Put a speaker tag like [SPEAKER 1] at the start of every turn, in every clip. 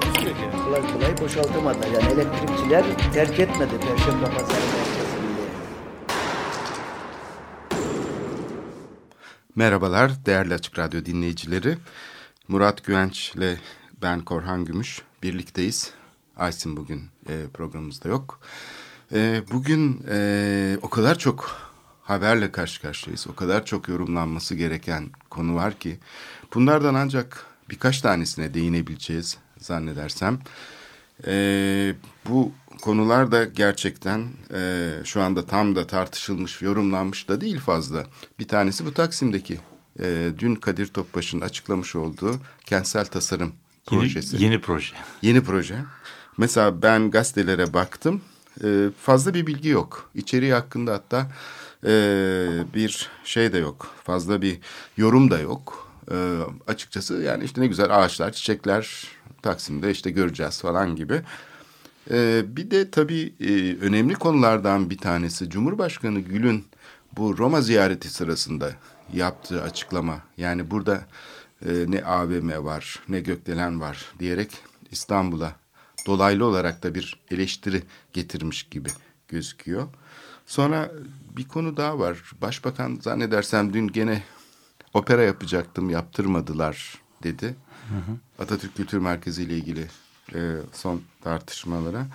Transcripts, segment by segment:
[SPEAKER 1] Takusuyor ki. Kolay kolay boşaltamadılar. Yani elektrikçiler terk etmedi Perşembe Pazarı merkezini.
[SPEAKER 2] Merhabalar değerli Açık Radyo dinleyicileri. Murat Güvenç ile ben Korhan Gümüş birlikteyiz. Aysin bugün e, programımızda yok. E, bugün e, o kadar çok haberle karşı karşıyayız. O kadar çok yorumlanması gereken konu var ki bunlardan ancak birkaç tanesine değinebileceğiz zannedersem. E, bu konular da gerçekten e, şu anda tam da tartışılmış, yorumlanmış da değil fazla. Bir tanesi bu Taksim'deki e, dün Kadir Topbaş'ın açıklamış olduğu kentsel tasarım projesi.
[SPEAKER 3] Yeni, yeni proje.
[SPEAKER 2] Yeni proje. Mesela ben gazetelere baktım. E, fazla bir bilgi yok. İçeriği hakkında hatta e, bir şey de yok. Fazla bir yorum da yok. E, açıkçası yani işte ne güzel ağaçlar, çiçekler Taksim'de işte göreceğiz falan gibi. E, bir de tabii e, önemli konulardan bir tanesi Cumhurbaşkanı Gül'ün bu Roma ziyareti sırasında yaptığı açıklama. Yani burada e, ne AVM var ne gökdelen var diyerek İstanbul'a dolaylı olarak da bir eleştiri getirmiş gibi gözüküyor. Sonra bir konu daha var. Başbakan zannedersem dün gene opera yapacaktım yaptırmadılar dedi. Atatürk Kültür Merkezi ile ilgili e, son tartışmalara.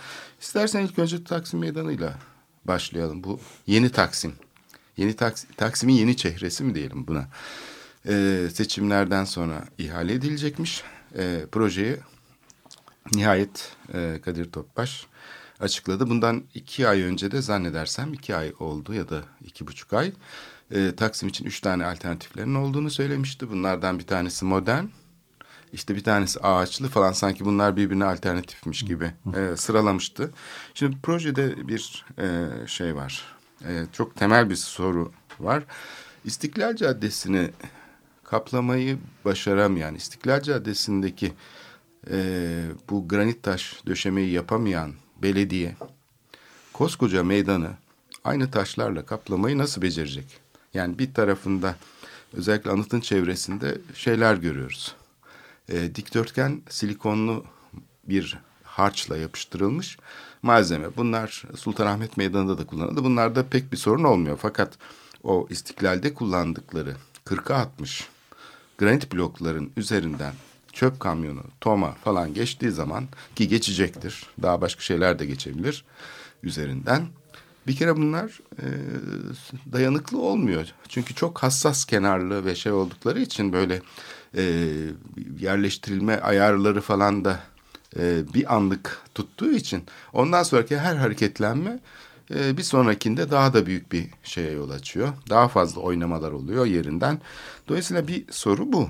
[SPEAKER 2] İstersen ilk önce Taksim Meydanı'yla başlayalım. Bu yeni Taksim. Yeni Taks Taksim'in yeni çehresi mi diyelim buna? E, seçimlerden sonra ihale edilecekmiş. E, projeyi nihayet e, Kadir Topbaş açıkladı. Bundan iki ay önce de zannedersem iki ay oldu ya da iki buçuk ay. E, Taksim için üç tane alternatiflerin olduğunu söylemişti. Bunlardan bir tanesi modern, işte bir tanesi ağaçlı falan sanki bunlar birbirine alternatifmiş gibi e, sıralamıştı. Şimdi projede bir e, şey var. E, çok temel bir soru var. İstiklal Caddesi'ni kaplamayı başaramayan, İstiklal Caddesi'ndeki e, bu granit taş döşemeyi yapamayan belediye koskoca meydanı aynı taşlarla kaplamayı nasıl becerecek? Yani bir tarafında özellikle anıtın çevresinde şeyler görüyoruz e, dikdörtgen silikonlu bir harçla yapıştırılmış malzeme. Bunlar Sultanahmet Meydanı'nda da kullanıldı. Bunlarda pek bir sorun olmuyor. Fakat o istiklalde kullandıkları 40'a 60 granit blokların üzerinden çöp kamyonu, toma falan geçtiği zaman ki geçecektir. Daha başka şeyler de geçebilir üzerinden. Bir kere bunlar e, dayanıklı olmuyor. Çünkü çok hassas kenarlı ve şey oldukları için böyle e, yerleştirilme ayarları falan da e, bir anlık tuttuğu için ondan sonraki her hareketlenme e, bir sonrakinde daha da büyük bir şeye yol açıyor. Daha fazla oynamalar oluyor yerinden. Dolayısıyla bir soru bu.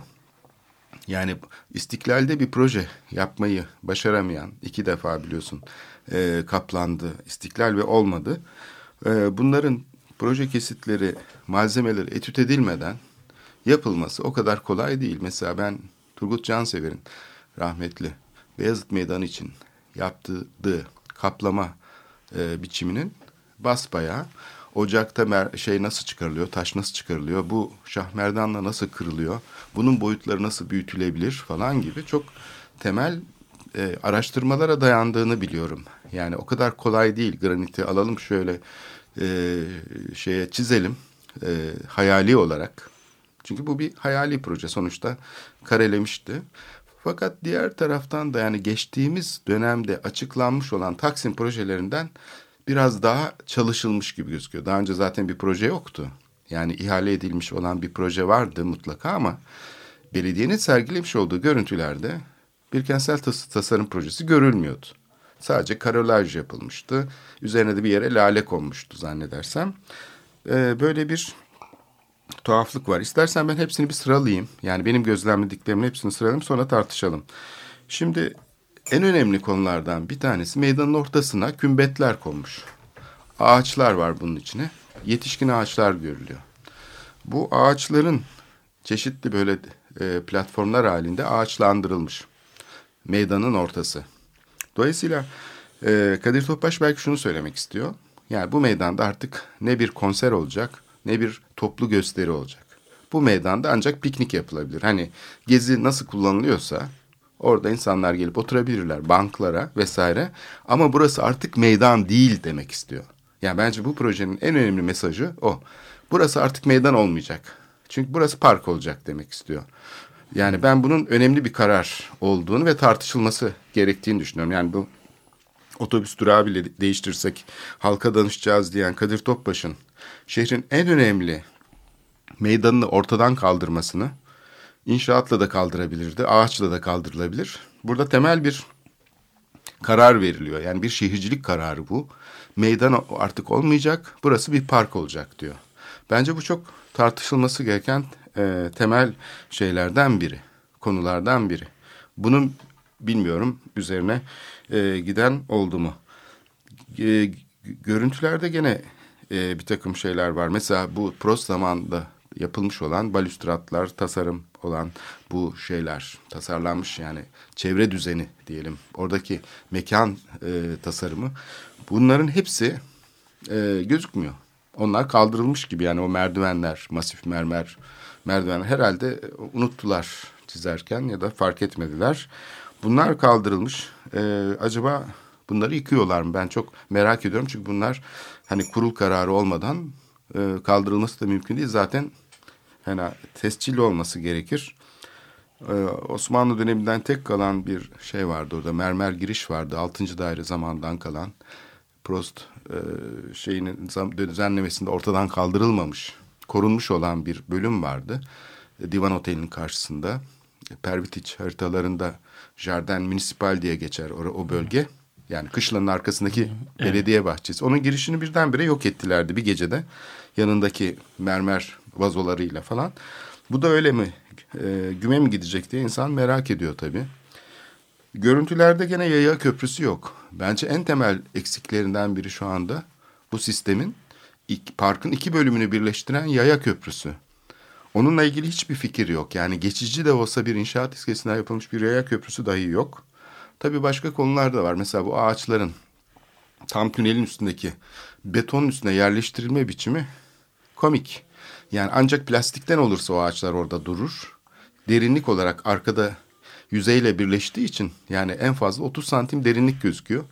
[SPEAKER 2] Yani istiklalde bir proje yapmayı başaramayan iki defa biliyorsun e, kaplandı istiklal ve olmadı. E, bunların proje kesitleri, malzemeleri etüt edilmeden yapılması o kadar kolay değil. Mesela ben Turgut Cansever'in rahmetli Beyazıt Meydanı için yaptığı kaplama e, biçiminin basbayağı ocakta mer şey nasıl çıkarılıyor, taş nasıl çıkarılıyor, bu şahmerdanla nasıl kırılıyor, bunun boyutları nasıl büyütülebilir falan gibi çok temel e, araştırmalara dayandığını biliyorum. Yani o kadar kolay değil graniti alalım şöyle e, şeye çizelim e, hayali olarak. Çünkü bu bir hayali proje sonuçta karelemişti. Fakat diğer taraftan da yani geçtiğimiz dönemde açıklanmış olan Taksim projelerinden biraz daha çalışılmış gibi gözüküyor. Daha önce zaten bir proje yoktu. Yani ihale edilmiş olan bir proje vardı mutlaka ama belediyenin sergilemiş olduğu görüntülerde bir kentsel tas tasarım projesi görülmüyordu. Sadece karolaj yapılmıştı. Üzerine de bir yere lale konmuştu zannedersem. Ee, böyle bir tuhaflık var. İstersen ben hepsini bir sıralayayım. Yani benim gözlemlediklerimin hepsini sıralayayım sonra tartışalım. Şimdi en önemli konulardan bir tanesi meydanın ortasına kümbetler konmuş. Ağaçlar var bunun içine. Yetişkin ağaçlar görülüyor. Bu ağaçların çeşitli böyle e, platformlar halinde ağaçlandırılmış. Meydanın ortası. Dolayısıyla e, Kadir Topbaş belki şunu söylemek istiyor. Yani bu meydanda artık ne bir konser olacak ne bir toplu gösteri olacak. Bu meydanda ancak piknik yapılabilir. Hani gezi nasıl kullanılıyorsa orada insanlar gelip oturabilirler banklara vesaire. Ama burası artık meydan değil demek istiyor. Yani bence bu projenin en önemli mesajı o. Burası artık meydan olmayacak. Çünkü burası park olacak demek istiyor. Yani ben bunun önemli bir karar olduğunu ve tartışılması gerektiğini düşünüyorum. Yani bu otobüs durağı bile değiştirsek halka danışacağız diyen Kadir Topbaş'ın şehrin en önemli meydanını ortadan kaldırmasını inşaatla da kaldırabilirdi, ağaçla da kaldırılabilir. Burada temel bir karar veriliyor. Yani bir şehircilik kararı bu. Meydan artık olmayacak, burası bir park olacak diyor. Bence bu çok tartışılması gereken e, temel şeylerden biri, konulardan biri. Bunun bilmiyorum üzerine e, giden oldu mu? E, görüntülerde gene e, bir takım şeyler var. Mesela bu Prost zamanında yapılmış olan balüstratlar, tasarım olan bu şeyler tasarlanmış yani çevre düzeni diyelim. Oradaki mekan e, tasarımı bunların hepsi e, gözükmüyor. Onlar kaldırılmış gibi yani o merdivenler, masif mermer merdivenler herhalde unuttular çizerken ya da fark etmediler. Bunlar kaldırılmış. E, acaba bunları yıkıyorlar mı? Ben çok merak ediyorum çünkü bunlar hani kurul kararı olmadan e, kaldırılması da mümkün değil. Zaten hani tescilli olması gerekir. Ee, Osmanlı döneminden tek kalan bir şey vardı orada. Mermer giriş vardı. Altıncı daire zamandan kalan. Prost e, şeyinin düzenlemesinde ortadan kaldırılmamış, korunmuş olan bir bölüm vardı. E, Divan Oteli'nin karşısında. E, Pervitiç haritalarında Jardin Municipal diye geçer o, o bölge. Yani kışlanın arkasındaki evet. belediye bahçesi. Onun girişini birdenbire yok ettilerdi bir gecede. Yanındaki mermer vazolarıyla falan. Bu da öyle mi? E, güme mi gidecek diye insan merak ediyor tabii. Görüntülerde gene yaya köprüsü yok. Bence en temel eksiklerinden biri şu anda bu sistemin parkın iki bölümünü birleştiren yaya köprüsü. Onunla ilgili hiçbir fikir yok. Yani geçici de olsa bir inşaat iskesinden yapılmış bir yaya köprüsü dahi yok. Tabii başka konular da var. Mesela bu ağaçların tam tünelin üstündeki betonun üstüne yerleştirilme biçimi komik. Yani ancak plastikten olursa o ağaçlar orada durur. Derinlik olarak arkada yüzeyle birleştiği için yani en fazla 30 santim derinlik gözüküyor.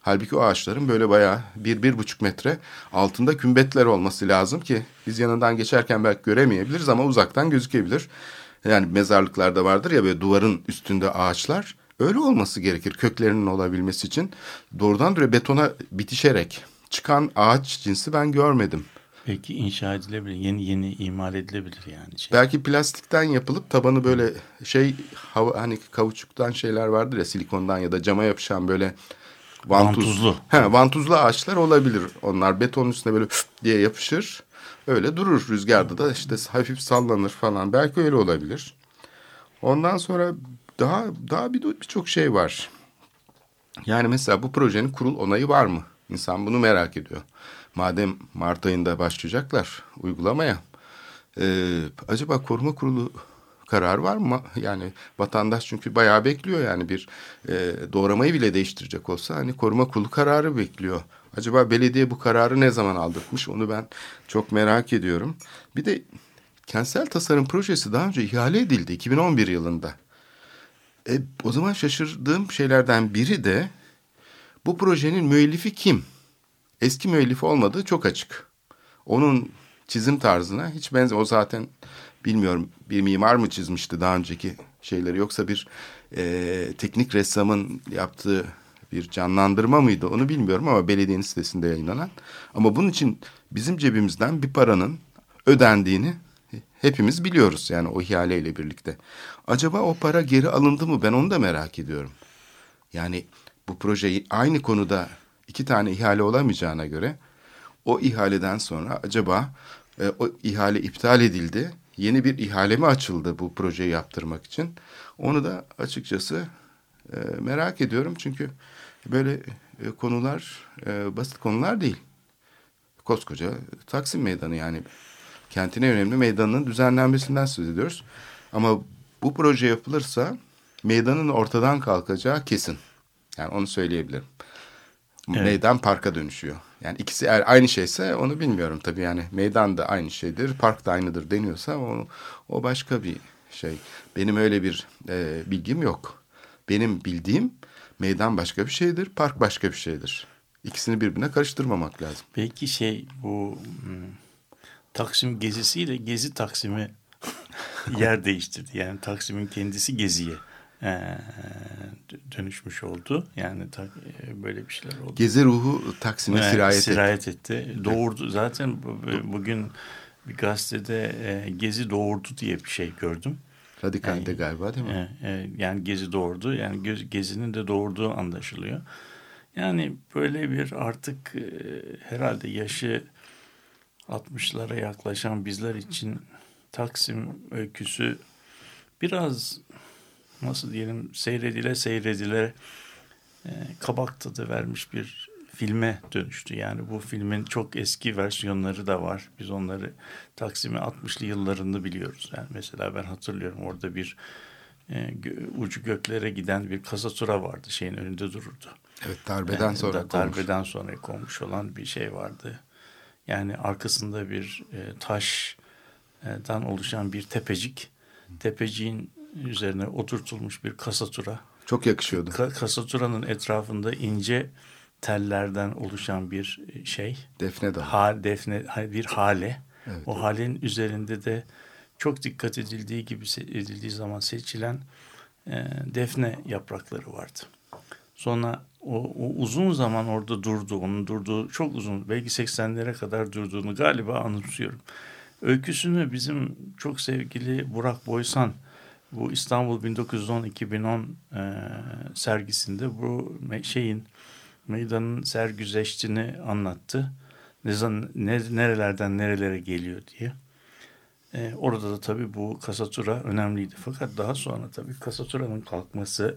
[SPEAKER 2] Halbuki o ağaçların böyle bayağı bir, bir buçuk metre altında kümbetler olması lazım ki biz yanından geçerken belki göremeyebiliriz ama uzaktan gözükebilir. Yani mezarlıklarda vardır ya böyle duvarın üstünde ağaçlar. Öyle olması gerekir köklerinin olabilmesi için. Doğrudan doğruya betona bitişerek çıkan ağaç cinsi ben görmedim.
[SPEAKER 4] Belki inşa edilebilir. Yeni yeni imal edilebilir yani.
[SPEAKER 2] Şey. Belki plastikten yapılıp tabanı böyle şey hava hani kauçuktan şeyler vardır ya silikondan ya da cama yapışan böyle vantuz, vantuzlu. He, vantuzlu ağaçlar olabilir. Onlar beton üstüne böyle diye yapışır. Öyle durur rüzgarda da işte hafif sallanır falan. Belki öyle olabilir. Ondan sonra daha daha bir birçok şey var. Yani mesela bu projenin kurul onayı var mı? İnsan bunu merak ediyor madem Mart ayında başlayacaklar uygulamaya e, acaba koruma kurulu karar var mı? Yani vatandaş çünkü bayağı bekliyor yani bir e, doğramayı bile değiştirecek olsa hani koruma kurulu kararı bekliyor. Acaba belediye bu kararı ne zaman aldırmış onu ben çok merak ediyorum. Bir de kentsel tasarım projesi daha önce ihale edildi 2011 yılında. E, o zaman şaşırdığım şeylerden biri de bu projenin müellifi kim? eski müellifi olmadığı çok açık. Onun çizim tarzına hiç benzer. O zaten bilmiyorum bir mimar mı çizmişti daha önceki şeyleri yoksa bir e, teknik ressamın yaptığı bir canlandırma mıydı onu bilmiyorum ama belediyenin sitesinde yayınlanan. Ama bunun için bizim cebimizden bir paranın ödendiğini hepimiz biliyoruz yani o ihaleyle birlikte. Acaba o para geri alındı mı ben onu da merak ediyorum. Yani bu projeyi aynı konuda iki tane ihale olamayacağına göre o ihaleden sonra acaba e, o ihale iptal edildi. Yeni bir ihale mi açıldı bu projeyi yaptırmak için? Onu da açıkçası E, merak ediyorum çünkü böyle e, konular e, basit konular değil. Koskoca Taksim Meydanı yani kentin en önemli meydanının düzenlenmesinden söz ediyoruz. Ama bu proje yapılırsa meydanın ortadan kalkacağı kesin. Yani onu söyleyebilirim.
[SPEAKER 3] Evet.
[SPEAKER 2] Meydan parka dönüşüyor. Yani ikisi eğer aynı şeyse onu bilmiyorum tabii yani meydan da aynı şeydir, park da aynıdır deniyorsa o, o başka bir şey. Benim öyle bir e, bilgim yok. Benim bildiğim meydan başka bir şeydir, park başka bir şeydir. İkisini birbirine karıştırmamak lazım.
[SPEAKER 3] Belki şey bu hmm, Taksim gezisiyle Gezi Taksim'i yer değiştirdi. Yani Taksim'in kendisi Gezi'ye e, dö- dönüşmüş oldu. Yani ta- e, böyle bir şeyler oldu.
[SPEAKER 2] Gezi ruhu Taksim'e
[SPEAKER 3] Evet,
[SPEAKER 2] sirayet, etti.
[SPEAKER 3] sirayet etti. Doğurdu. Zaten bu- bu- bugün bir gazetede e, Gezi doğurdu diye bir şey gördüm.
[SPEAKER 2] Radikalde galiba değil mi?
[SPEAKER 3] E, e, yani Gezi doğurdu. Yani göz, Gezi'nin de doğurduğu anlaşılıyor. Yani böyle bir artık e, herhalde yaşı 60'lara yaklaşan bizler için Taksim öyküsü biraz nasıl diyelim seyredile seyredile e, kabak tadı vermiş bir filme dönüştü. Yani bu filmin çok eski versiyonları da var. Biz onları Taksim'in 60'lı yıllarını biliyoruz. Yani mesela ben hatırlıyorum orada bir e, ucu göklere giden bir kasatura vardı. Şeyin önünde dururdu.
[SPEAKER 2] Evet darbeden
[SPEAKER 3] E,
[SPEAKER 2] sonra
[SPEAKER 3] da-
[SPEAKER 2] konmuş.
[SPEAKER 3] darbeden sonra konmuş olan bir şey vardı. Yani arkasında bir e, taştan oluşan bir tepecik. Tepeciğin üzerine oturtulmuş bir kasatura.
[SPEAKER 2] Çok yakışıyordu.
[SPEAKER 3] Ka- kasaturanın etrafında ince tellerden oluşan bir e, şey.
[SPEAKER 2] Defne dalı.
[SPEAKER 3] Ha, defne bir hale.
[SPEAKER 2] Evet,
[SPEAKER 3] o halenin üzerinde de çok dikkat edildiği gibi edildiği zaman seçilen e, defne yaprakları vardı. Sonra o, o uzun zaman orada durdu. Onun durduğu çok uzun belki 80'lere kadar durduğunu galiba anımsıyorum. Öyküsünü bizim çok sevgili Burak Boysan bu İstanbul 1910-2010 e, sergisinde bu me- şeyin meydanın sergüzeştiğini anlattı. Ne, zan- ne, nerelerden nerelere geliyor diye. E, orada da tabii bu kasatura önemliydi. Fakat daha sonra tabii kasaturanın kalkması,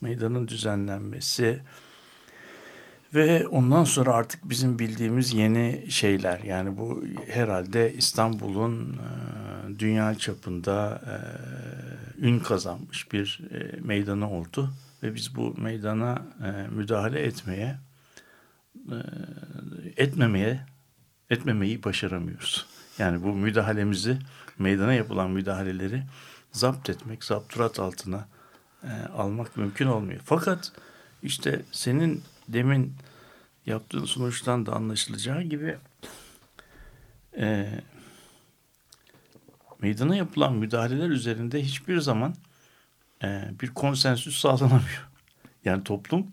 [SPEAKER 3] meydanın düzenlenmesi ve ondan sonra artık bizim bildiğimiz yeni şeyler. Yani bu herhalde İstanbul'un e, dünya çapında e, ün kazanmış bir e, meydanı oldu. Ve biz bu meydana e, müdahale etmeye, e, etmemeye, etmemeyi başaramıyoruz. Yani bu müdahalemizi, meydana yapılan müdahaleleri zapt etmek, zapturat altına e, almak mümkün olmuyor. Fakat işte senin demin yaptığın sonuçtan da anlaşılacağı gibi e, meydana yapılan müdahaleler üzerinde hiçbir zaman e, bir konsensüs sağlanamıyor. Yani toplum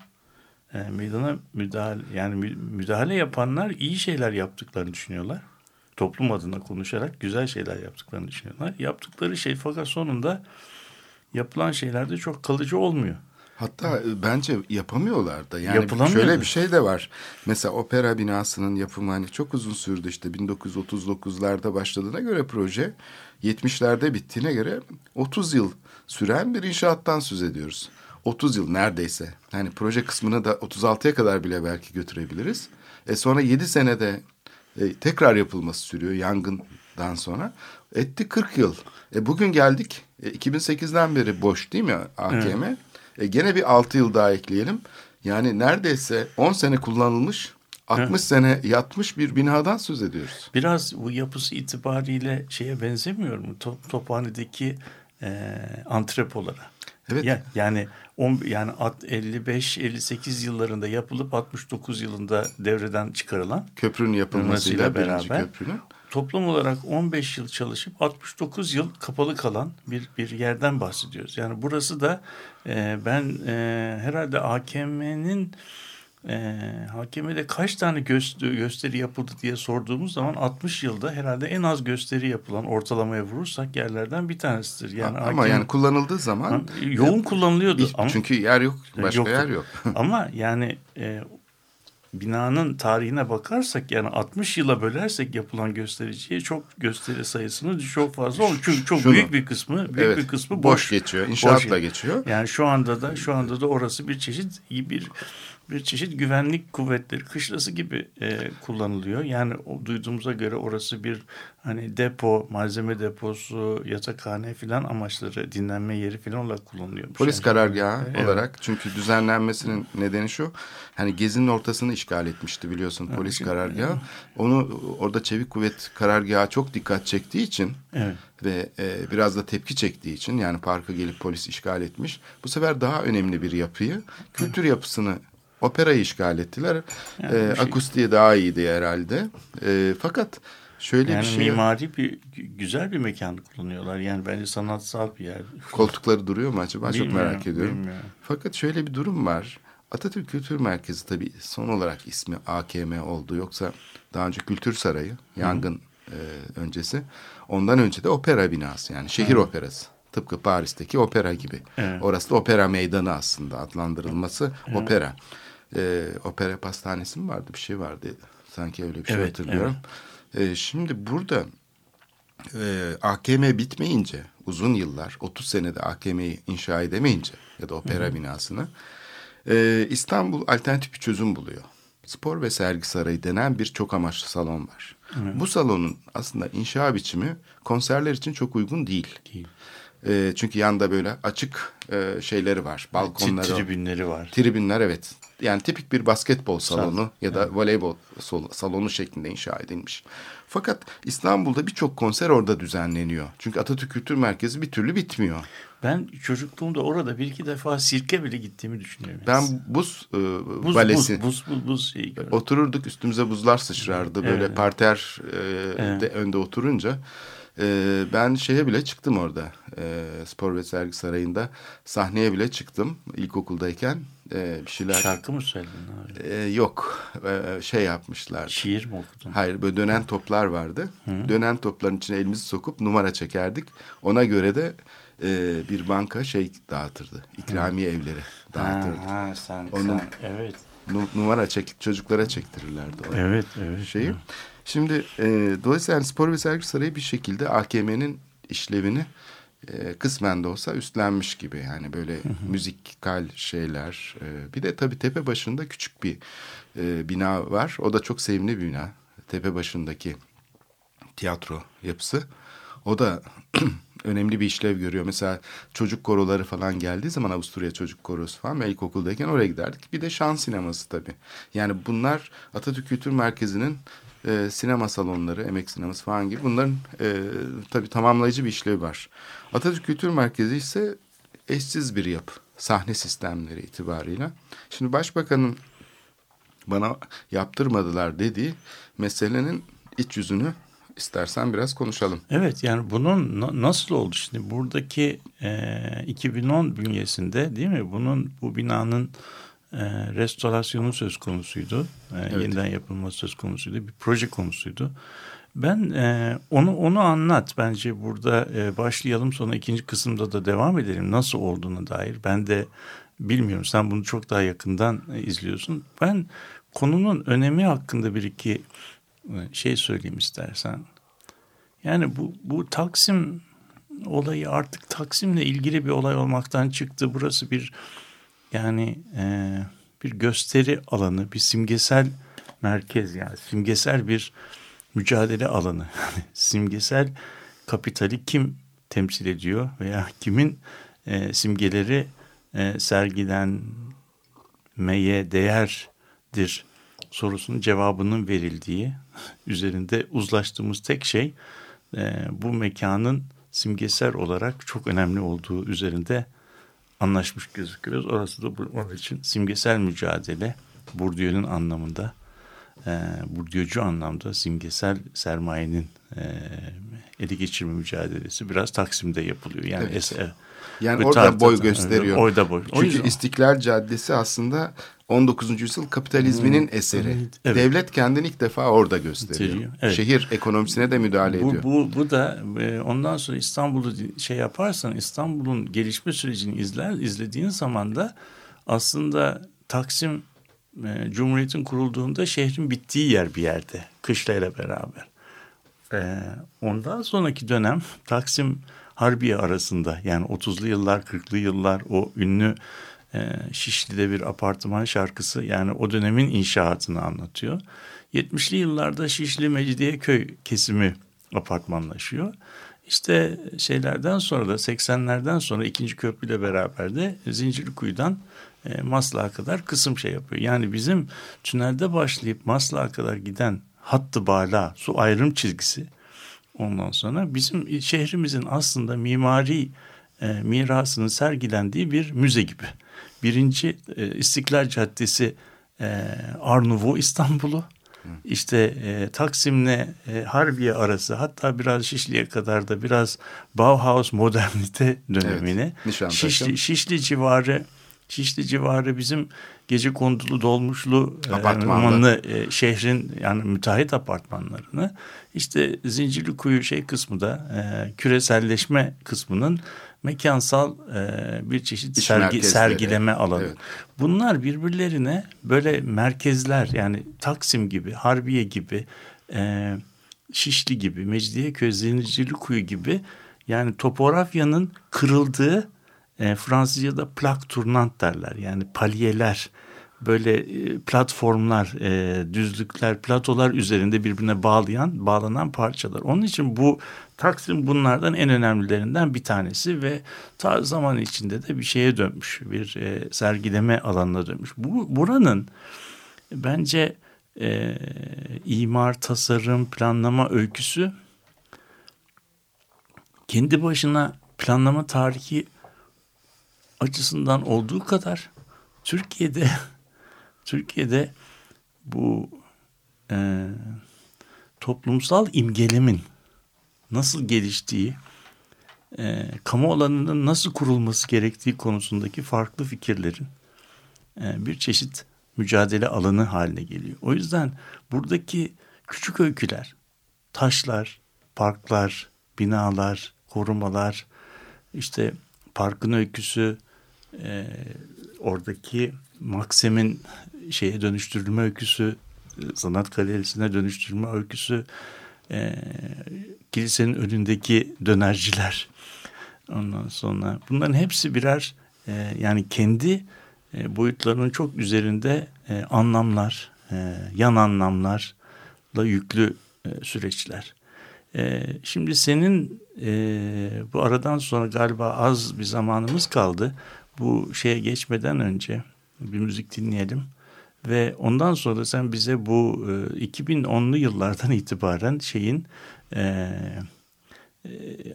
[SPEAKER 3] e, meydana müdahale yani mü- müdahale yapanlar iyi şeyler yaptıklarını düşünüyorlar. Toplum adına konuşarak güzel şeyler yaptıklarını düşünüyorlar. Yaptıkları şey fakat sonunda yapılan şeylerde çok kalıcı olmuyor.
[SPEAKER 2] Hatta e, bence yapamıyorlar da. Yani şöyle bir şey de var. Mesela opera binasının yapımı hani çok uzun sürdü işte 1939'larda başladığına göre proje 70'lerde bittiğine göre 30 yıl süren bir inşaattan söz ediyoruz. 30 yıl neredeyse. Yani proje kısmını da 36'ya kadar bile belki götürebiliriz. E sonra 7 senede e, tekrar yapılması sürüyor yangından sonra. Etti 40 yıl. E bugün geldik. E, 2008'den beri boş değil mi AKM? E, gene bir 6 yıl daha ekleyelim. Yani neredeyse 10 sene kullanılmış, 60 sene yatmış bir binadan söz ediyoruz.
[SPEAKER 3] Biraz bu yapısı itibariyle şeye benzemiyor mu? Top, Tophane'deki e, antrepolara.
[SPEAKER 2] Evet.
[SPEAKER 3] Ya, yani on, yani 55-58 yıllarında yapılıp 69 yılında devreden çıkarılan
[SPEAKER 2] Köprünün yapılmasıyla
[SPEAKER 3] beraber.
[SPEAKER 2] köprünün.
[SPEAKER 3] Toplum olarak 15 yıl çalışıp 69 yıl kapalı kalan bir bir yerden bahsediyoruz. Yani burası da e, ben e, herhalde AKM'nin e, HKM'de kaç tane gösteri, gösteri yapıldı diye sorduğumuz zaman 60 yılda herhalde en az gösteri yapılan ortalamaya vurursak yerlerden bir tanesidir. Yani
[SPEAKER 2] Ama
[SPEAKER 3] AKM
[SPEAKER 2] yani kullanıldığı zaman
[SPEAKER 3] yoğun kullanılıyordu
[SPEAKER 2] bir-
[SPEAKER 3] ama
[SPEAKER 2] çünkü yer yok, başka
[SPEAKER 3] Yoktu.
[SPEAKER 2] yer yok.
[SPEAKER 3] ama yani e, binanın tarihine bakarsak yani 60 yıla bölersek yapılan göstericiye çok gösteri sayısını çok fazla olur. Çünkü çok
[SPEAKER 2] Şunu.
[SPEAKER 3] büyük bir kısmı büyük
[SPEAKER 2] Evet,
[SPEAKER 3] bir kısmı
[SPEAKER 2] boş,
[SPEAKER 3] boş.
[SPEAKER 2] geçiyor. İnşaatla
[SPEAKER 3] Boş.
[SPEAKER 2] geçiyor.
[SPEAKER 3] Yani şu anda da şu anda da orası bir çeşit bir bir çeşit güvenlik kuvvetleri kışlası gibi e, kullanılıyor. Yani o, duyduğumuza göre orası bir hani depo, malzeme deposu, yatakhane filan amaçları, dinlenme yeri filan olarak kullanılıyor.
[SPEAKER 2] Polis karargahı
[SPEAKER 3] Evet.
[SPEAKER 2] olarak çünkü düzenlenmesinin nedeni şu. Hani gezinin ortasını işgal etmişti biliyorsun polis karargahı. Onu orada çevik kuvvet karargahı çok dikkat çektiği için
[SPEAKER 3] Evet.
[SPEAKER 2] ve e, biraz da tepki çektiği için yani parka gelip polis işgal etmiş. Bu sefer daha önemli bir yapıyı, kültür yapısını operayı işgal ettiler.
[SPEAKER 3] Yani
[SPEAKER 2] E,
[SPEAKER 3] bir şey-
[SPEAKER 2] akustiği daha iyiydi herhalde. E, fakat şöyle
[SPEAKER 3] Yani
[SPEAKER 2] bir şey
[SPEAKER 3] mimari bir güzel bir mekan kullanıyorlar. Yani bence sanatsal bir yer.
[SPEAKER 2] koltukları duruyor mu acaba çok
[SPEAKER 3] Bilmiyorum,
[SPEAKER 2] merak ediyorum.
[SPEAKER 3] bilmiyorum.
[SPEAKER 2] Fakat şöyle bir durum var. Atatürk Kültür Merkezi tabii son olarak ismi AKM oldu. Yoksa daha önce Kültür Sarayı, yangın e, öncesi. Ondan önce de opera binası yani şehir operası. Tıpkı Paris'teki opera gibi.
[SPEAKER 3] Evet.
[SPEAKER 2] Orası da opera meydanı aslında adlandırılması opera. E, opera pastanesi mi vardı bir şey vardı. Sanki öyle bir şey
[SPEAKER 3] Evet,
[SPEAKER 2] hatırlıyorum. E, şimdi burada e, AKM bitmeyince uzun yıllar 30 senede AKM'yi inşa edemeyince ya da opera binasını e, İstanbul alternatif bir çözüm buluyor. Spor ve sergi sarayı denen bir çok amaçlı salon var. Bu salonun aslında inşa biçimi konserler için çok uygun değil.
[SPEAKER 3] Değil.
[SPEAKER 2] E, çünkü yanda böyle açık e, şeyleri var. Balkonları.
[SPEAKER 3] Tribünleri var.
[SPEAKER 2] Tribünler evet. Yani tipik bir basketbol salonu ya da voleybol salonu şeklinde inşa edilmiş. Fakat İstanbul'da birçok konser orada düzenleniyor. Çünkü Atatürk Kültür Merkezi bir türlü bitmiyor.
[SPEAKER 3] Ben çocukluğumda orada bir iki defa sirke bile gittiğimi düşünüyorum.
[SPEAKER 2] Ben buz, e,
[SPEAKER 3] buz,
[SPEAKER 2] balesi
[SPEAKER 3] buz, buz, buz, buz şeyi gördüm.
[SPEAKER 2] otururduk üstümüze buzlar sıçrardı. Böyle
[SPEAKER 3] Evet.
[SPEAKER 2] parter e,
[SPEAKER 3] Evet.
[SPEAKER 2] de önde oturunca. E, ben şeye bile çıktım orada. E, Spor ve Sergi Sarayı'nda sahneye bile çıktım ilkokuldayken. E, bir şeyler...
[SPEAKER 3] Şarkı mı söyledin abi?
[SPEAKER 2] E, yok. E, şey yapmışlar.
[SPEAKER 3] Şiir mi okudun?
[SPEAKER 2] Hayır böyle dönen toplar vardı. Dönen topların içine elimizi sokup numara çekerdik. Ona göre de e, bir banka şey dağıtırdı. İkramiye evleri dağıtırdı.
[SPEAKER 3] Ha, ha, sen,
[SPEAKER 2] Onun-
[SPEAKER 3] sen, evet.
[SPEAKER 2] Nu- numara çek çocuklara çektirirlerdi o
[SPEAKER 3] Evet, evet.
[SPEAKER 2] şeyi. Şimdi e, dolayısıyla yani spor ve sergi sarayı bir şekilde AKM'nin işlevini e, kısmen de olsa üstlenmiş gibi. Yani böyle müzikal şeyler. E, bir de tabii tepe başında küçük bir e, bina var. O da çok sevimli bir bina. Tepe başındaki tiyatro yapısı. O da önemli bir işlev görüyor. Mesela çocuk koroları falan geldiği zaman Avusturya Çocuk Korosu falan ben ilkokuldayken oraya giderdik. Bir de şan sineması tabii. Yani bunlar Atatürk Kültür Merkezi'nin e, sinema salonları, emek sineması falan gibi bunların e, tabii tamamlayıcı bir işlevi var. Atatürk Kültür Merkezi ise eşsiz bir yapı. Sahne sistemleri itibarıyla. Şimdi başbakanın bana yaptırmadılar dediği meselenin iç yüzünü istersen biraz konuşalım.
[SPEAKER 3] Evet yani bunun na- nasıl oldu şimdi buradaki e, 2010 bünyesinde değil mi bunun bu binanın e, restorasyonu söz konusuydu. E, Yeniden yapılması söz konusuydu. Bir proje konusuydu. Ben e, onu onu anlat bence burada e, başlayalım sonra ikinci kısımda da devam edelim nasıl olduğuna dair. Ben de bilmiyorum sen bunu çok daha yakından e, izliyorsun. Ben konunun önemi hakkında bir iki e, şey söyleyeyim istersen. Yani bu, bu Taksim olayı artık Taksim'le ilgili bir olay olmaktan çıktı. Burası bir yani e, bir gösteri alanı, bir simgesel merkez yani simgesel bir mücadele alanı. Simgesel kapitali kim temsil ediyor veya kimin e, simgeleri e, sergilenmeye değerdir sorusunun cevabının verildiği üzerinde uzlaştığımız tek şey e, bu mekanın simgesel olarak çok önemli olduğu üzerinde anlaşmış gözüküyoruz. Orası da onun için simgesel mücadele Bourdieu'nun anlamında e, Bourdieu'cu anlamda simgesel sermayenin e, ele geçirme mücadelesi biraz Taksim'de yapılıyor. Yani
[SPEAKER 2] Evet.
[SPEAKER 3] eser,
[SPEAKER 2] Yani
[SPEAKER 3] bu
[SPEAKER 2] orada boy gösteriyor.
[SPEAKER 3] Orada boy.
[SPEAKER 2] Çünkü İstiklal Caddesi aslında 19. yüzyıl kapitalizminin eseri.
[SPEAKER 3] Evet.
[SPEAKER 2] Devlet kendini ilk defa orada gösteriyor.
[SPEAKER 3] Evet.
[SPEAKER 2] Şehir ekonomisine de müdahale
[SPEAKER 3] Bu,
[SPEAKER 2] ediyor.
[SPEAKER 3] bu, bu da e, ondan sonra İstanbul'u şey yaparsan İstanbul'un gelişme sürecini izler izlediğin zaman da aslında Taksim e, Cumhuriyet'in kurulduğunda şehrin bittiği yer bir yerde. Kışlayla beraber. E, ondan sonraki dönem Taksim Harbiye arasında yani 30'lu yıllar 40'lı yıllar o ünlü Şişli'de bir apartman şarkısı yani o dönemin inşaatını anlatıyor. 70'li yıllarda Şişli Mecidiyeköy kesimi apartmanlaşıyor. İşte şeylerden sonra da 80'lerden sonra ikinci köprüyle beraber de Zincirlikuyu'dan e, Maslak'a kadar kısım şey yapıyor. Yani bizim tünelde başlayıp Maslak'a kadar giden hattı bala su ayrım çizgisi ondan sonra bizim şehrimizin aslında mimari e, mirasının sergilendiği bir müze gibi. Birinci e, İstiklal Caddesi e, Arnavut İstanbul'u. İşte e, Taksim'le e, Harbiye arası hatta biraz Şişli'ye kadar da biraz Bauhaus modernite dönemini.
[SPEAKER 2] Evet,
[SPEAKER 3] Şişli, Şişli civarı Şişli civarı bizim gece kondulu dolmuşlu e,
[SPEAKER 2] Apartmanlı.
[SPEAKER 3] e, şehrin yani müteahhit apartmanlarını. İşte Zincirlikuyu şey kısmı da e, küreselleşme kısmının mekansal e, bir çeşit
[SPEAKER 2] İş
[SPEAKER 3] sergi, sergileme alanı.
[SPEAKER 2] Evet.
[SPEAKER 3] Bunlar birbirlerine böyle merkezler yani Taksim gibi, Harbiye gibi, e, Şişli gibi, Mecidiyeköy, Zincirlikuyu gibi yani topografyanın kırıldığı e, Fransızca'da plak turnant derler. Yani palyeler, böyle platformlar, e, düzlükler, platolar üzerinde birbirine bağlayan, bağlanan parçalar. Onun için bu Taksim bunlardan en önemlilerinden bir tanesi ve ta zaman içinde de bir şeye dönmüş, bir e, sergileme alanına dönmüş. Bu buranın bence e, imar, tasarım, planlama öyküsü kendi başına planlama tarihi açısından olduğu kadar Türkiye'de Türkiye'de bu e, toplumsal imgelemin nasıl geliştiği, e, kamu alanının nasıl kurulması gerektiği konusundaki farklı fikirlerin e, bir çeşit mücadele alanı haline geliyor. O yüzden buradaki küçük öyküler, taşlar, parklar, binalar, korumalar, işte parkın öyküsü, e, oradaki Maksim'in şeye dönüştürülme öyküsü, sanat galerisine dönüştürülme öyküsü, e, kilisenin önündeki dönerciler. Ondan sonra bunların hepsi birer e, yani kendi e, boyutlarının çok üzerinde e, anlamlar, e, yan anlamlarla yüklü e, süreçler. E, şimdi senin e, bu aradan sonra galiba az bir zamanımız kaldı. Bu şeye geçmeden önce bir müzik dinleyelim. Ve ondan sonra sen bize bu e, 2010'lu yıllardan itibaren şeyin e, e,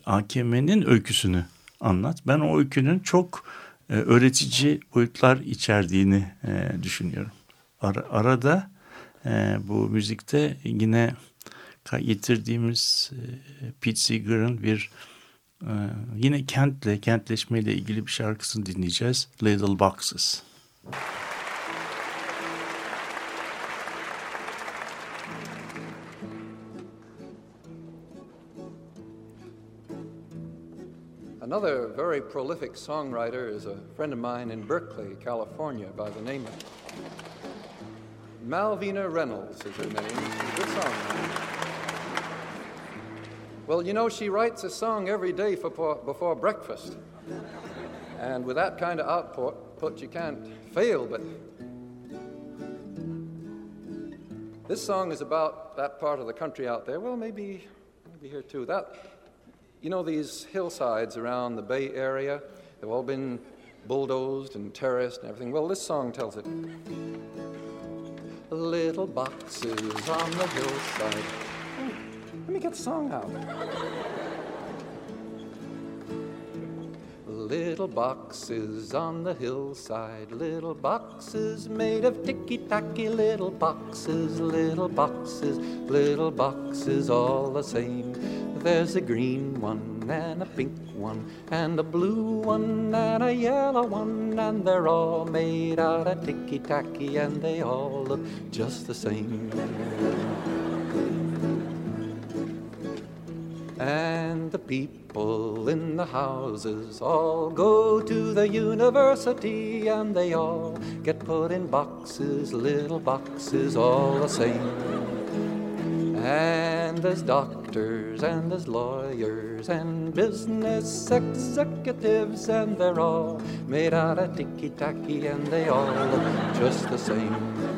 [SPEAKER 3] AKM'nin öyküsünü anlat. Ben o öykünün çok e, öğretici boyutlar içerdiğini e, düşünüyorum. Ar arada e, bu müzikte yine getirdiğimiz e, Pete Seeger'ın bir e, yine kentle, kentleşmeyle ilgili bir şarkısını dinleyeceğiz. Little Boxes.
[SPEAKER 5] Another very prolific songwriter is a friend of mine in Berkeley, California, by the name of Malvina Reynolds is her name. Good songwriter. Well, you know, she writes a song every day for, before breakfast. And with that kind of output, put, you can't fail but. This song is about that part of the country out there. Well, maybe, maybe here too. That you know, these hillsides around the Bay Area, they've all been bulldozed and terraced and everything. Well, this song tells it. Little boxes on the hillside. Oh, let me get the song out. Little boxes on the hillside, little boxes made of ticky tacky, little boxes, little boxes, little boxes all the same. There's a green one and a pink one and a blue one and a yellow one, and they're all made out of ticky tacky, and they all look just the same. And the people in the houses all go to the university and they all get put in boxes, little boxes, all the same. And there's doctors and there's lawyers and business executives, and they're all made out of ticky tacky and they all look just the same.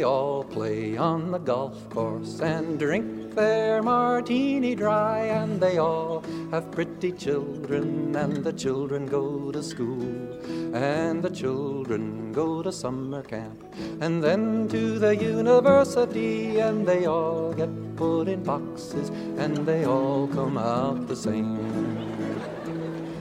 [SPEAKER 5] They all play on the golf course and drink their martini dry. And they all have pretty children, and the children go to school. And the children go to summer camp, and then to the university. And they all get put in boxes, and they all come out the same.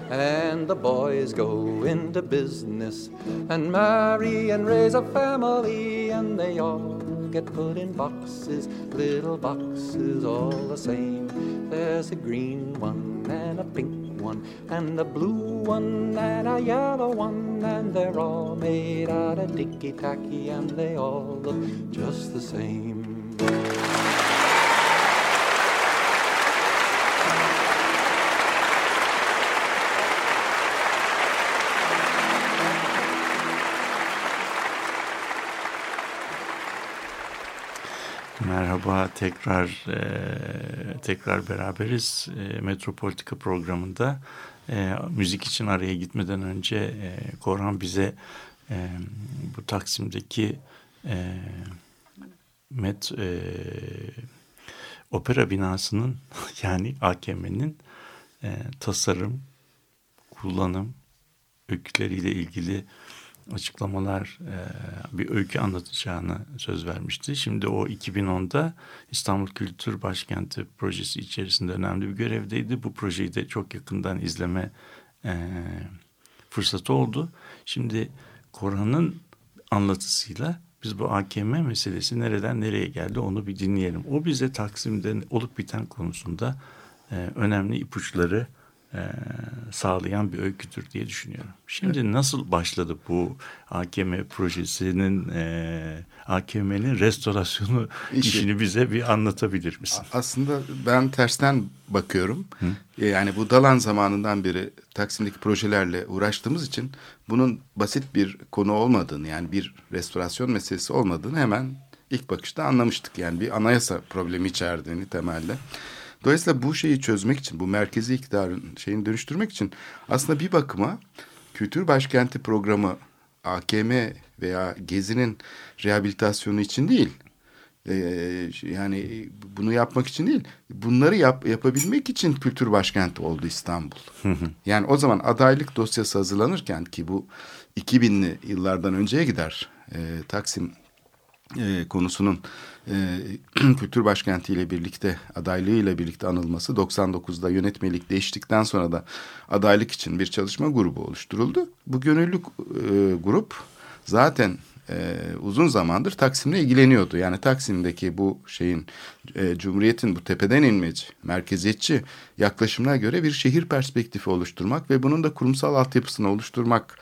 [SPEAKER 5] And the boys go into business and marry and raise a family, and they all get put in boxes, little boxes, all the same. There's a green one and a pink one, and a blue one and a yellow one, and they're all made out of ticky tacky, and they all look just the same.
[SPEAKER 3] Merhaba tekrar e, tekrar beraberiz e, Metropolitika programında. E, müzik için araya gitmeden önce e, Korhan bize e, bu Taksim'deki e, met e, opera binasının yani AKM'nin e, tasarım, kullanım, öyküleriyle ilgili açıklamalar, e, bir öykü anlatacağını söz vermişti. Şimdi o 2010'da İstanbul Kültür Başkenti projesi içerisinde önemli bir görevdeydi. Bu projeyi de çok yakından izleme e, fırsatı oldu. Şimdi Korhan'ın anlatısıyla biz bu AKM meselesi nereden nereye geldi onu bir dinleyelim. O bize Taksim'de olup biten konusunda e, önemli ipuçları e, sağlayan bir öyküdür diye düşünüyorum. Şimdi evet. nasıl başladı bu AKM projesinin e, AKM'nin restorasyonu İşi, işini bize bir anlatabilir misin?
[SPEAKER 2] Aslında ben tersten bakıyorum. Hı? Yani bu Dalan zamanından beri Taksim'deki projelerle uğraştığımız için bunun basit bir konu olmadığını yani bir restorasyon meselesi olmadığını hemen ilk bakışta anlamıştık. Yani bir anayasa problemi içerdiğini temelde. Dolayısıyla bu şeyi çözmek için, bu merkezi iktidarın şeyini dönüştürmek için aslında bir bakıma kültür başkenti programı AKM veya Gezi'nin rehabilitasyonu için değil. Ee, yani bunu yapmak için değil. Bunları yap, yapabilmek için kültür başkenti oldu İstanbul. yani o zaman adaylık dosyası hazırlanırken ki bu 2000'li yıllardan önceye gider. Ee, Taksim e, konusunun e, kültür başkenti ile birlikte adaylığı ile birlikte anılması 99'da yönetmelik değiştikten sonra da adaylık için bir çalışma grubu oluşturuldu. Bu gönüllü e, grup zaten e, uzun zamandır Taksim'le ilgileniyordu. Yani Taksim'deki bu şeyin e, Cumhuriyet'in bu tepeden inmeci, merkeziyetçi yaklaşımına göre bir şehir perspektifi oluşturmak ve bunun da kurumsal altyapısını oluşturmak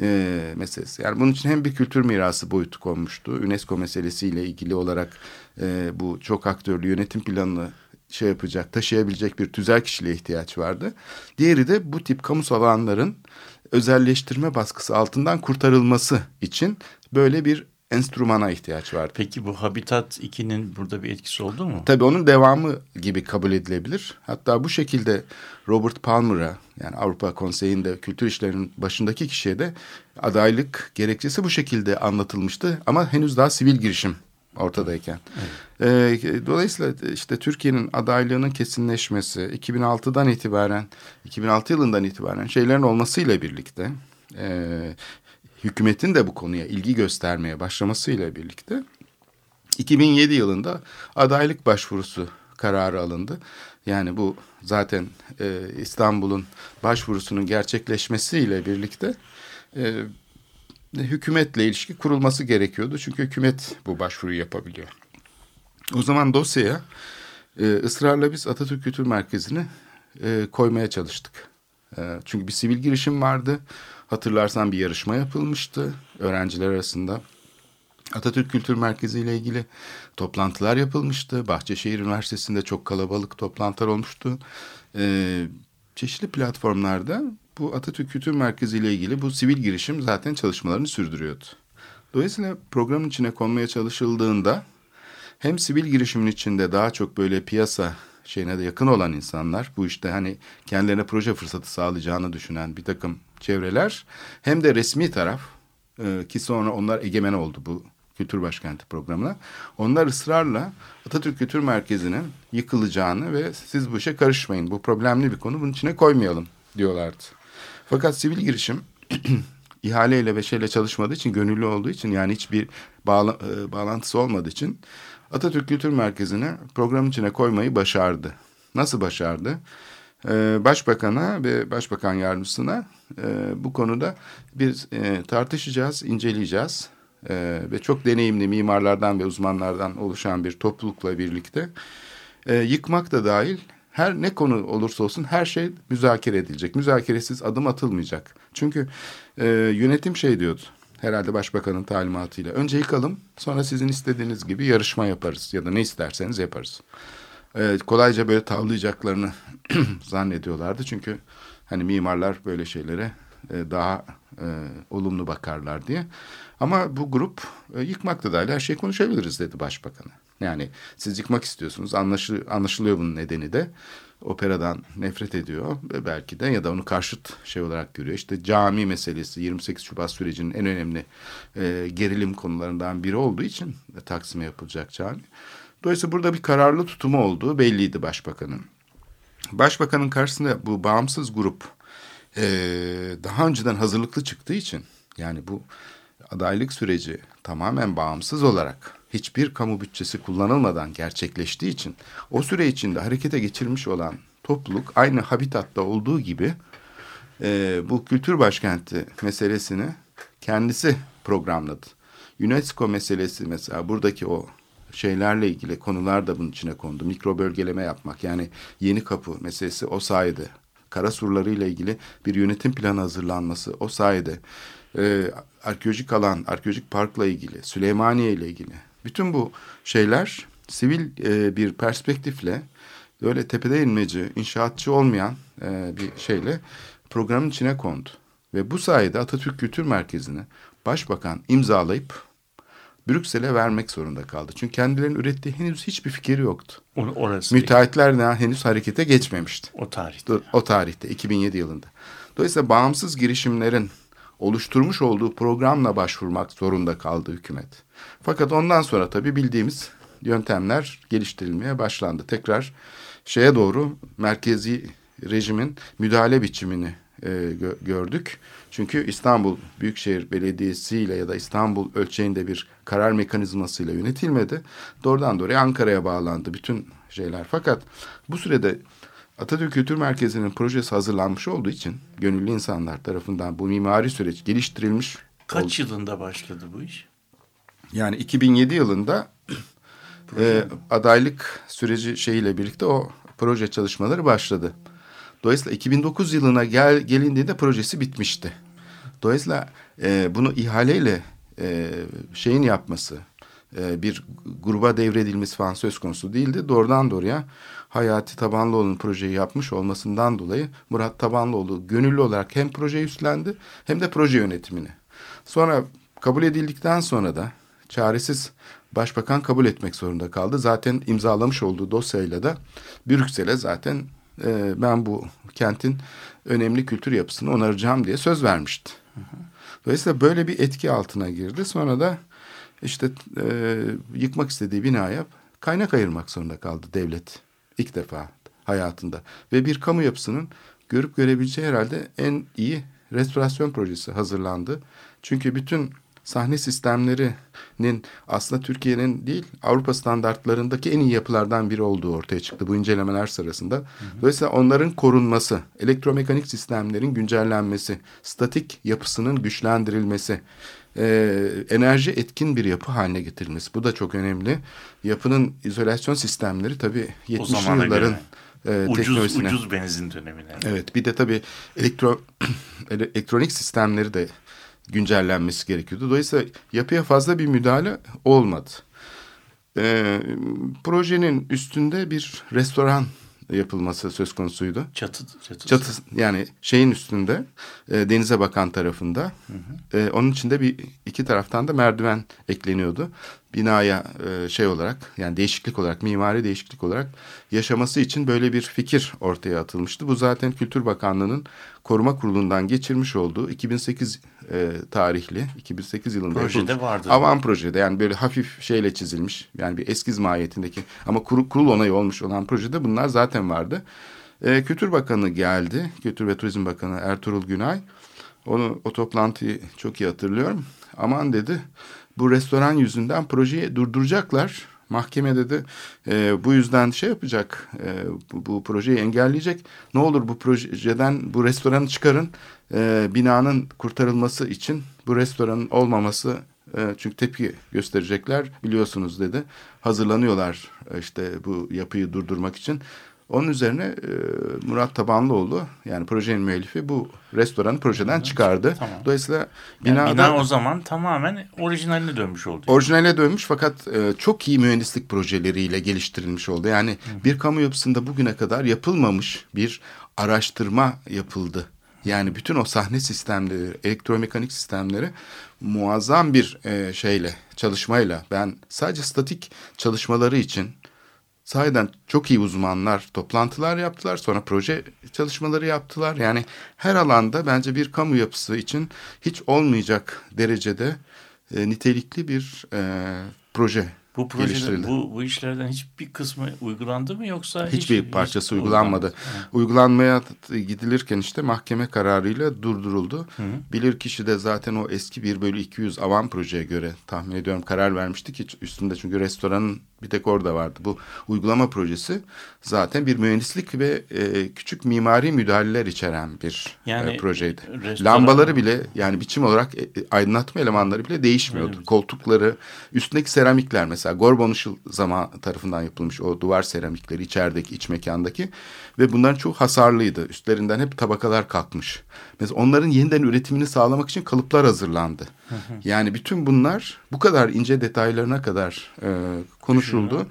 [SPEAKER 2] e, meselesi. Yani bunun için hem bir kültür mirası boyutu konmuştu. UNESCO meselesiyle ilgili olarak e, bu çok aktörlü yönetim planını şey yapacak, taşıyabilecek bir tüzel kişiliğe ihtiyaç vardı. Diğeri de bu tip kamusal alanların özelleştirme baskısı altından kurtarılması için böyle bir enstrümana ihtiyaç vardı.
[SPEAKER 3] Peki bu Habitat 2'nin burada bir etkisi oldu mu?
[SPEAKER 2] Tabii onun devamı gibi kabul edilebilir. Hatta bu şekilde Robert Palmer'a yani Avrupa Konseyi'nde kültür işlerinin başındaki kişiye de adaylık gerekçesi bu şekilde anlatılmıştı. Ama henüz daha sivil girişim ortadayken. Evet. Ee, dolayısıyla işte Türkiye'nin adaylığının kesinleşmesi 2006'dan itibaren 2006 yılından itibaren şeylerin olmasıyla birlikte e, hükümetin de bu konuya ilgi göstermeye başlamasıyla birlikte 2007 yılında adaylık başvurusu kararı alındı. Yani bu zaten e, İstanbul'un başvurusunun gerçekleşmesiyle birlikte e, hükümetle ilişki kurulması gerekiyordu. Çünkü hükümet bu başvuruyu yapabiliyor. O zaman dosyaya e, ısrarla biz Atatürk Kültür Merkezi'ni e, koymaya çalıştık. E, çünkü bir sivil girişim vardı. Hatırlarsan bir yarışma yapılmıştı öğrenciler arasında. Atatürk Kültür Merkezi ile ilgili toplantılar yapılmıştı. Bahçeşehir Üniversitesi'nde çok kalabalık toplantılar olmuştu. Ee, çeşitli platformlarda bu Atatürk Kültür Merkezi ile ilgili bu sivil girişim zaten çalışmalarını sürdürüyordu. Dolayısıyla programın içine konmaya çalışıldığında hem sivil girişimin içinde daha çok böyle piyasa şeyine de yakın olan insanlar bu işte hani kendilerine proje fırsatı sağlayacağını düşünen bir takım çevreler hem de resmi taraf e, ki sonra onlar egemen oldu bu Kültür Başkenti programına. Onlar ısrarla Atatürk Kültür Merkezi'nin yıkılacağını ve siz bu işe karışmayın. Bu problemli bir konu bunun içine koymayalım diyorlardı. Fakat sivil girişim ihaleyle ve şeyle çalışmadığı için gönüllü olduğu için yani hiçbir bağla, e, bağlantısı olmadığı için Atatürk Kültür Merkezi'ni programın içine koymayı başardı. Nasıl başardı? Ee, Başbakan'a ve Başbakan Yardımcısına e, bu konuda bir e, tartışacağız, inceleyeceğiz. E, ve çok deneyimli mimarlardan ve uzmanlardan oluşan bir toplulukla birlikte yıkmak da dahil her ne konu olursa olsun her şey müzakere edilecek. Müzakeresiz adım atılmayacak. Çünkü yönetim şey diyordu herhalde başbakanın talimatıyla. Önce yıkalım sonra sizin istediğiniz gibi yarışma yaparız ya da ne isterseniz yaparız. E, kolayca böyle tavlayacaklarını zannediyorlardı. Çünkü hani mimarlar böyle şeylere e, daha e, olumlu bakarlar diye. Ama bu grup e, yıkmak da her şeyi konuşabiliriz dedi başbakanı. Yani siz yıkmak istiyorsunuz anlaşıl anlaşılıyor bunun nedeni de operadan nefret ediyor ve belki de ya da onu karşıt şey olarak görüyor. İşte cami meselesi 28 Şubat sürecinin en önemli e, gerilim konularından biri olduğu için e, Taksim'e yapılacak cami. Dolayısıyla burada bir kararlı tutumu olduğu belliydi başbakanın. Başbakanın karşısında bu bağımsız grup e, daha önceden hazırlıklı çıktığı için yani bu adaylık süreci tamamen bağımsız olarak hiçbir kamu bütçesi kullanılmadan gerçekleştiği için o süre içinde harekete geçirmiş olan topluluk aynı habitatta olduğu gibi e, bu kültür başkenti meselesini kendisi programladı. UNESCO meselesi mesela buradaki o şeylerle ilgili konular da bunun içine kondu. Mikro bölgeleme yapmak yani yeni kapı meselesi o sayede. Kara surları ile ilgili bir yönetim planı hazırlanması o sayede. Ee, arkeolojik alan, arkeolojik parkla ilgili, Süleymaniye ile ilgili. Bütün bu şeyler sivil e, bir perspektifle öyle tepede inmeci, inşaatçı olmayan e, bir şeyle programın içine kondu. Ve bu sayede Atatürk Kültür Merkezi'ni başbakan imzalayıp Brüksel'e vermek zorunda kaldı. Çünkü kendilerinin ürettiği henüz hiçbir fikri yoktu.
[SPEAKER 3] Orası
[SPEAKER 2] Müteahhitler ne henüz harekete geçmemişti.
[SPEAKER 3] O tarihte.
[SPEAKER 2] O tarihte 2007 yılında. Dolayısıyla bağımsız girişimlerin oluşturmuş olduğu programla başvurmak zorunda kaldı hükümet. Fakat ondan sonra tabii bildiğimiz yöntemler geliştirilmeye başlandı. Tekrar şeye doğru merkezi rejimin müdahale biçimini e, gö gördük. Çünkü İstanbul Büyükşehir Belediyesi ile ya da İstanbul ölçeğinde bir karar mekanizmasıyla yönetilmedi. Doğrudan doğruya Ankara'ya bağlandı bütün şeyler. Fakat bu sürede Atatürk Kültür Merkezi'nin projesi hazırlanmış olduğu için gönüllü insanlar tarafından bu mimari süreç geliştirilmiş.
[SPEAKER 3] Kaç
[SPEAKER 2] oldu.
[SPEAKER 3] yılında başladı bu iş?
[SPEAKER 2] Yani 2007 yılında e, adaylık süreci şeyiyle birlikte o proje çalışmaları başladı. Dolayısıyla 2009 yılına gel, gelindiğinde projesi bitmişti. Dolayısıyla e, bunu ihaleyle e, şeyin yapması, e, bir gruba devredilmesi falan söz konusu değildi. Doğrudan doğruya Hayati Tabanlıoğlu'nun projeyi yapmış olmasından dolayı Murat Tabanlıoğlu gönüllü olarak hem projeyi üstlendi hem de proje yönetimini. Sonra kabul edildikten sonra da çaresiz başbakan kabul etmek zorunda kaldı. Zaten imzalamış olduğu dosyayla da Brüksel'e zaten e, ben bu kentin önemli kültür yapısını onaracağım diye söz vermişti. Dolayısıyla böyle bir etki altına girdi. Sonra da işte e, yıkmak istediği binaya kaynak ayırmak zorunda kaldı devlet ilk defa hayatında. Ve bir kamu yapısının görüp görebileceği herhalde en iyi restorasyon projesi hazırlandı. Çünkü bütün sahne sistemlerinin aslında Türkiye'nin değil Avrupa standartlarındaki en iyi yapılardan biri olduğu ortaya çıktı bu incelemeler sırasında. Hı hı. Dolayısıyla onların korunması, elektromekanik sistemlerin güncellenmesi, statik yapısının güçlendirilmesi, e, enerji etkin bir yapı haline getirilmesi. Bu da çok önemli. Yapının izolasyon sistemleri tabii 70'li yılların
[SPEAKER 3] e, ucuz. Ucuz benzin dönemine.
[SPEAKER 2] Evet bir de tabii elektro, elektronik sistemleri de güncellenmesi gerekiyordu. Dolayısıyla yapıya fazla bir müdahale olmadı. E, projenin üstünde bir restoran yapılması söz konusuydu.
[SPEAKER 3] Çatı, çatısı.
[SPEAKER 2] Çatı yani şeyin üstünde e, denize bakan tarafında. E, onun içinde bir iki taraftan da merdiven ekleniyordu. Binaya e, şey olarak yani değişiklik olarak mimari değişiklik olarak yaşaması için böyle bir fikir ortaya atılmıştı. Bu zaten Kültür Bakanlığı'nın koruma kurulundan geçirmiş olduğu 2008 e, tarihli 2008 yılında
[SPEAKER 3] Projede
[SPEAKER 2] yapılmış.
[SPEAKER 3] vardı.
[SPEAKER 2] Avan projede yani böyle hafif şeyle çizilmiş yani bir eskiz mahiyetindeki ama kurul, kurul onayı olmuş olan projede bunlar zaten vardı. E, Kültür Bakanı geldi. Kültür ve Turizm Bakanı Ertuğrul Günay. Onu o toplantıyı çok iyi hatırlıyorum. Aman dedi bu restoran yüzünden projeyi durduracaklar. Mahkeme dedi e, bu yüzden şey yapacak e, bu, bu projeyi engelleyecek. Ne olur bu projeden bu restoranı çıkarın. E, binanın kurtarılması için bu restoranın olmaması e, çünkü tepki gösterecekler biliyorsunuz dedi. Hazırlanıyorlar e, işte bu yapıyı durdurmak için. Onun üzerine e, Murat Tabanlıoğlu yani projenin müellifi bu restoranı projeden çıkardı.
[SPEAKER 3] Tamam.
[SPEAKER 2] Dolayısıyla
[SPEAKER 3] Yani
[SPEAKER 2] binada
[SPEAKER 3] bina o zaman tamamen orijinaline dönmüş oldu.
[SPEAKER 2] orijinale dönmüş fakat e, çok iyi mühendislik projeleriyle geliştirilmiş oldu. Yani bir kamu yapısında bugüne kadar yapılmamış bir araştırma yapıldı. Yani bütün o sahne sistemleri, elektromekanik sistemleri muazzam bir e, şeyle, çalışmayla ben sadece statik çalışmaları için sahiden çok iyi uzmanlar toplantılar yaptılar. Sonra proje çalışmaları yaptılar. Yani her alanda bence bir kamu yapısı için hiç olmayacak derecede e, nitelikli bir e, proje
[SPEAKER 3] bu projede bu, bu işlerden hiçbir kısmı uygulandı mı yoksa hiç-
[SPEAKER 2] Hiçbir
[SPEAKER 3] hiç
[SPEAKER 2] parçası uygulanmadı.
[SPEAKER 3] Ha.
[SPEAKER 2] Uygulanmaya gidilirken işte mahkeme kararıyla durduruldu. Bilirkişi de zaten o eski 1 bölü 200 avan projeye göre tahmin ediyorum karar vermişti ki üstünde çünkü restoranın bir tek orada vardı. Bu uygulama projesi zaten bir mühendislik ve e, küçük mimari müdahaleler içeren bir
[SPEAKER 3] Yani
[SPEAKER 2] e, projeydi.
[SPEAKER 3] restoran-
[SPEAKER 2] Lambaları bile yani biçim olarak e, e, aydınlatma elemanları bile değişmiyordu.
[SPEAKER 3] Evet.
[SPEAKER 2] Koltukları, üstündeki seramikler mesela Gorbon Işıl zaman tarafından yapılmış o duvar seramikleri içerideki iç mekandaki ve bunların çok hasarlıydı. Üstlerinden hep tabakalar kalkmış. Mesela onların yeniden üretimini sağlamak için kalıplar hazırlandı. yani bütün bunlar bu kadar ince detaylarına kadar e, konuşuldu,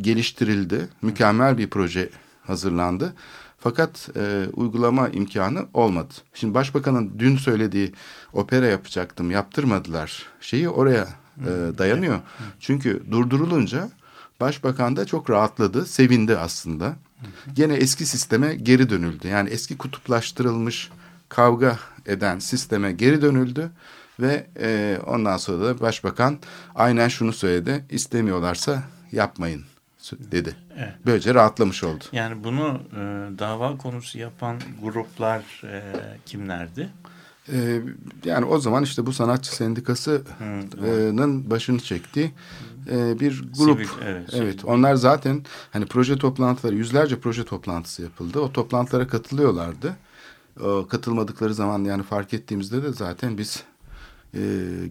[SPEAKER 2] geliştirildi. Mükemmel bir proje hazırlandı. Fakat e, uygulama imkanı olmadı. Şimdi başbakanın dün söylediği opera yapacaktım yaptırmadılar. Şeyi oraya e, dayanıyor. Çünkü durdurulunca başbakan da çok rahatladı, sevindi aslında. Gene eski sisteme geri dönüldü. Yani eski kutuplaştırılmış kavga eden sisteme geri dönüldü. Ve e, ondan sonra da başbakan aynen şunu söyledi. İstemiyorlarsa yapmayın dedi.
[SPEAKER 3] Evet.
[SPEAKER 2] Böylece rahatlamış oldu.
[SPEAKER 3] Yani bunu e, dava konusu yapan gruplar e, kimlerdi?
[SPEAKER 2] Ee, yani o zaman işte bu sanatçı sendikası'nın başını çektiği e, bir grup.
[SPEAKER 3] Sivil, evet,
[SPEAKER 2] evet.
[SPEAKER 3] sivil.
[SPEAKER 2] Onlar zaten hani proje toplantıları yüzlerce proje toplantısı yapıldı. O toplantılara katılıyorlardı. O katılmadıkları zaman yani fark ettiğimizde de zaten biz e,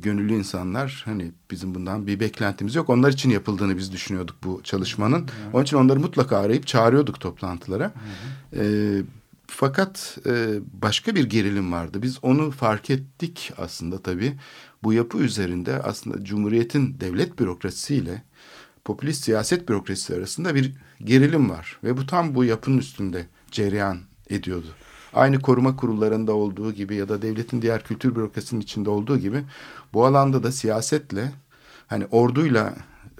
[SPEAKER 2] gönüllü insanlar hani bizim bundan bir beklentimiz yok. Onlar için yapıldığını biz düşünüyorduk bu çalışmanın. Onun için onları mutlaka arayıp çağırıyorduk toplantılara. E, fakat e, başka bir gerilim vardı. Biz onu fark ettik aslında tabii. Bu yapı üzerinde aslında Cumhuriyet'in devlet bürokrasisiyle popülist siyaset bürokrasisi arasında bir gerilim var. Ve bu tam bu yapının üstünde cereyan ediyordu. Aynı koruma kurullarında olduğu gibi ya da devletin diğer kültür bürokrasinin içinde olduğu gibi bu alanda da siyasetle hani orduyla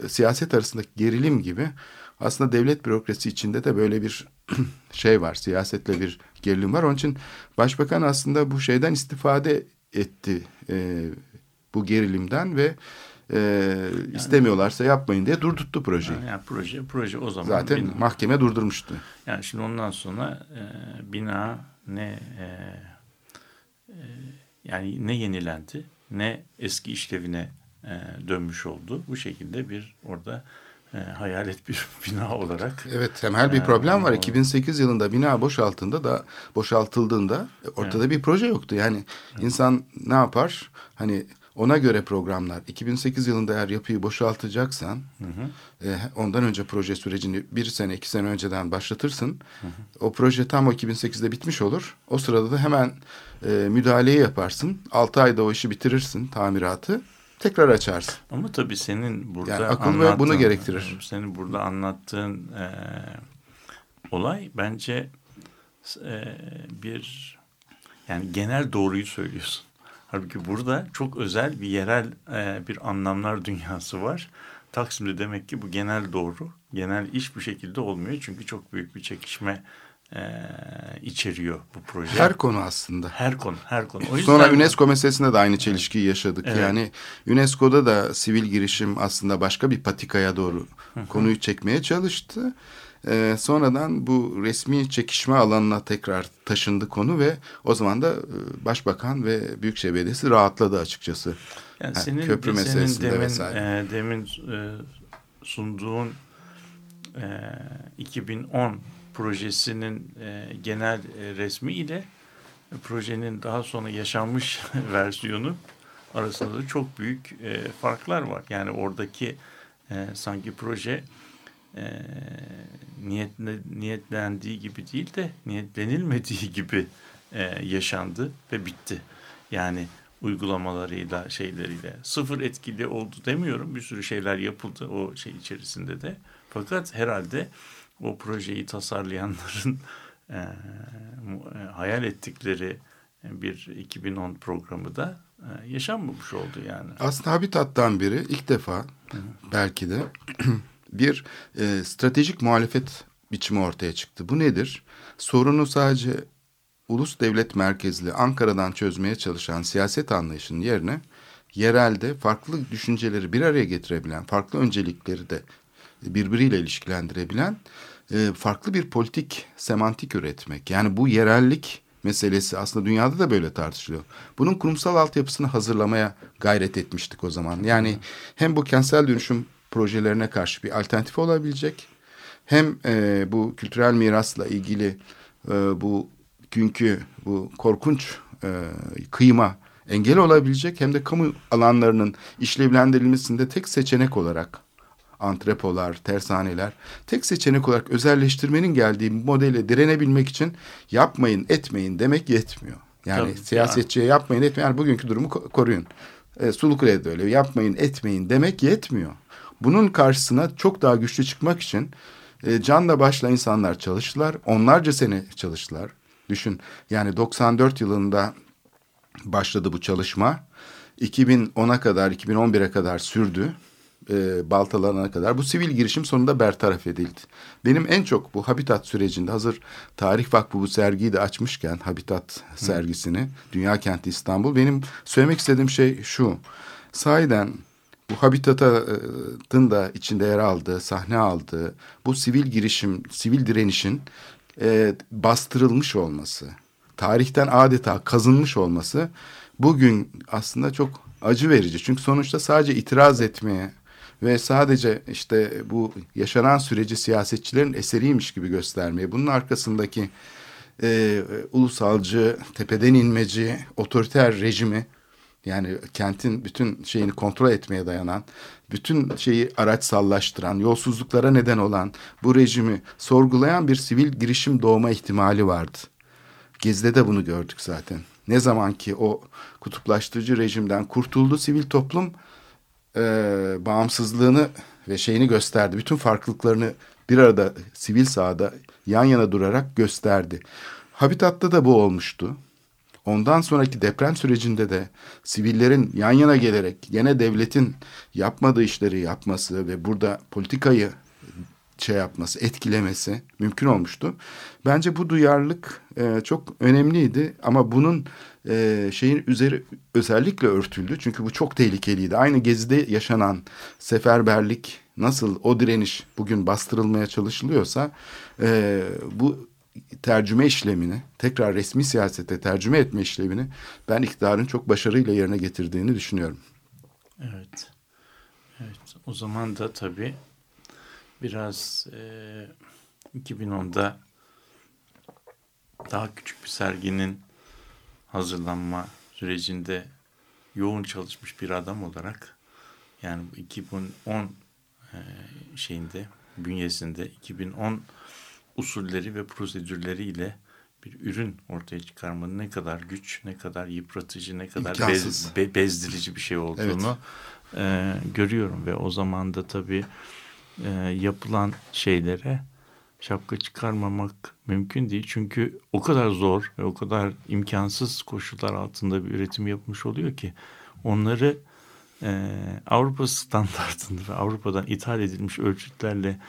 [SPEAKER 2] e, siyaset arasındaki gerilim gibi aslında devlet bürokrasi içinde de böyle bir şey var. Siyasetle bir gerilim var. Onun için başbakan aslında bu şeyden istifade etti. e, bu gerilimden ve e, istemiyorlarsa yapmayın diye durdurttu projeyi.
[SPEAKER 3] Yani proje proje o zaman
[SPEAKER 2] Zaten
[SPEAKER 3] bina.
[SPEAKER 2] mahkeme durdurmuştu.
[SPEAKER 3] Yani şimdi ondan sonra e, bina ne e, e, yani ne yenilendi ne eski işlevine e, dönmüş oldu. Bu şekilde bir orada e, hayalet bir bina olarak
[SPEAKER 2] Evet temel bir
[SPEAKER 3] Yani
[SPEAKER 2] problem var.
[SPEAKER 3] o-
[SPEAKER 2] 2008 yılında bina boşaltında da boşaltıldığında ortada bir proje yoktu. Yani insan ne yapar? Hani Ona göre programlar. 2008 yılında eğer yapıyı boşaltacaksan e, ondan önce proje sürecini bir sene iki sene önceden başlatırsın. O proje tam o 2008'de bitmiş olur. O sırada da hemen e, müdahaleyi yaparsın. Altı ayda o işi bitirirsin tamiratı. Tekrar açarsın.
[SPEAKER 3] Ama tabii senin burada
[SPEAKER 2] Yani akıl ve bunu gerektirir.
[SPEAKER 3] Senin burada anlattığın e, olay bence e, bir yani genel doğruyu söylüyorsun. Halbuki burada çok özel bir yerel e, bir anlamlar dünyası var. Taksim'de demek ki bu genel doğru. Genel iş bu şekilde olmuyor. Çünkü çok büyük bir çekişme e, içeriyor bu proje.
[SPEAKER 2] Her konu aslında.
[SPEAKER 3] her konu, her konu. O yüzden
[SPEAKER 2] Sonra UNESCO meselesinde de aynı çelişkiyi yaşadık.
[SPEAKER 3] Evet.
[SPEAKER 2] Yani UNESCO'da da sivil girişim aslında başka bir patikaya doğru konuyu çekmeye çalıştı. Ee, sonradan bu resmi çekişme alanına tekrar taşındı konu ve o zaman da e, Başbakan ve Büyükşehir Belediyesi rahatladı açıkçası.
[SPEAKER 3] Yani senin,
[SPEAKER 2] köprü
[SPEAKER 3] senin
[SPEAKER 2] meselesinde
[SPEAKER 3] demin,
[SPEAKER 2] vesaire.
[SPEAKER 3] e, demin e, sunduğun e, 2010 projesinin e, genel e, resmi ile projenin daha sonra yaşanmış versiyonu arasında da çok büyük e, farklar var. Yani oradaki e, sanki proje e, niyetle, niyetlendiği gibi değil de niyetlenilmediği gibi e, yaşandı ve bitti. Yani uygulamalarıyla şeyleriyle sıfır etkili oldu demiyorum. Bir sürü şeyler yapıldı o şey içerisinde de. Fakat herhalde o projeyi tasarlayanların e, e, hayal ettikleri bir 2010 programı da e, yaşanmamış oldu yani.
[SPEAKER 2] Aslında Habitat'tan biri ilk defa belki de bir e, stratejik muhalefet biçimi ortaya çıktı. Bu nedir? Sorunu sadece ulus devlet merkezli Ankara'dan çözmeye çalışan siyaset anlayışının yerine yerelde farklı düşünceleri bir araya getirebilen, farklı öncelikleri de birbiriyle ilişkilendirebilen e, farklı bir politik semantik üretmek. Yani bu yerellik meselesi aslında dünyada da böyle tartışılıyor. Bunun kurumsal altyapısını hazırlamaya gayret etmiştik o zaman. Yani hem bu kentsel dönüşüm projelerine karşı bir alternatif olabilecek hem e, bu kültürel mirasla ilgili e, bu günkü bu korkunç e, kıyma engel olabilecek hem de kamu alanlarının işlevlendirilmesinde tek seçenek olarak antrepolar, tersaneler tek seçenek olarak özelleştirmenin geldiği modele direnebilmek için yapmayın, etmeyin demek yetmiyor. Yani
[SPEAKER 3] Tabii,
[SPEAKER 2] siyasetçiye yapmayın, etmeyin. Yani bugünkü durumu ko- koruyun. E, Sulukule'de de öyle. Yapmayın, etmeyin demek yetmiyor. Bunun karşısına çok daha güçlü çıkmak için e, canla başla insanlar çalıştılar. Onlarca sene çalıştılar. Düşün yani 94 yılında başladı bu çalışma. 2010'a kadar, 2011'e kadar sürdü. E, baltalarına kadar. Bu sivil girişim sonunda bertaraf edildi. Benim en çok bu Habitat sürecinde hazır Tarih Vakfı bu sergiyi de açmışken Habitat sergisini Dünya Kenti İstanbul benim söylemek istediğim şey şu. Sahiden bu Habitat'ın da içinde yer aldığı, sahne aldığı bu sivil girişim, sivil direnişin e, bastırılmış olması, tarihten adeta kazınmış olması bugün aslında çok acı verici. Çünkü sonuçta sadece itiraz etmeye ve sadece işte bu yaşanan süreci siyasetçilerin eseriymiş gibi göstermeye, bunun arkasındaki e, ulusalcı, tepeden inmeci, otoriter rejimi yani kentin bütün şeyini kontrol etmeye dayanan, bütün şeyi araçsallaştıran, yolsuzluklara neden olan bu rejimi sorgulayan bir sivil girişim doğma ihtimali vardı. Gezi'de de bunu gördük zaten. Ne zaman ki o kutuplaştırıcı rejimden kurtuldu sivil toplum e, bağımsızlığını ve şeyini gösterdi. Bütün farklılıklarını bir arada sivil sahada yan yana durarak gösterdi. Habitatta da bu olmuştu. Ondan sonraki deprem sürecinde de sivillerin yan yana gelerek gene devletin yapmadığı işleri yapması ve burada politikayı şey yapması, etkilemesi mümkün olmuştu. Bence bu duyarlılık e, çok önemliydi ama bunun e, şeyin üzeri özellikle örtüldü. Çünkü bu çok tehlikeliydi. Aynı Gezi'de yaşanan seferberlik nasıl o direniş bugün bastırılmaya çalışılıyorsa e, bu tercüme işlemini tekrar resmi siyasete tercüme etme işlemini ben iktidarın çok başarıyla yerine getirdiğini düşünüyorum.
[SPEAKER 3] Evet. Evet. O zaman da tabii biraz e, 2010'da daha küçük bir serginin hazırlanma sürecinde yoğun çalışmış bir adam olarak yani 2010 e, şeyinde bünyesinde 2010 usulleri ve prosedürleriyle bir ürün ortaya çıkarmanın ne kadar güç, ne kadar yıpratıcı, ne kadar bez,
[SPEAKER 2] İmkansız.
[SPEAKER 3] be- bezdirici bir şey olduğunu e, görüyorum ve o zaman da tabii e, yapılan şeylere şapka çıkarmamak mümkün değil. Çünkü o kadar zor ve o kadar imkansız koşullar altında bir üretim yapmış oluyor ki onları e, Avrupa standartında ve Avrupa'dan ithal edilmiş ölçütlerle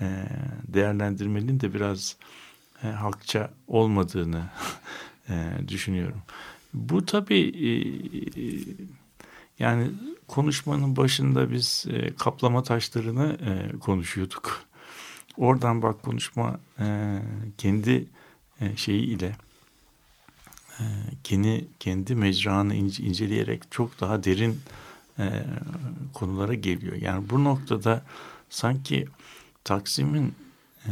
[SPEAKER 3] e, değerlendirmenin de biraz e, halkça olmadığını e, düşünüyorum. Bu tabii e, e, yani konuşmanın başında biz e, kaplama taşlarını e, konuşuyorduk. Oradan bak konuşma e, kendi e, şeyi ile e, kendi kendi mecranı ince, inceleyerek çok daha derin e, konulara geliyor. Yani bu noktada sanki Taksim'in e,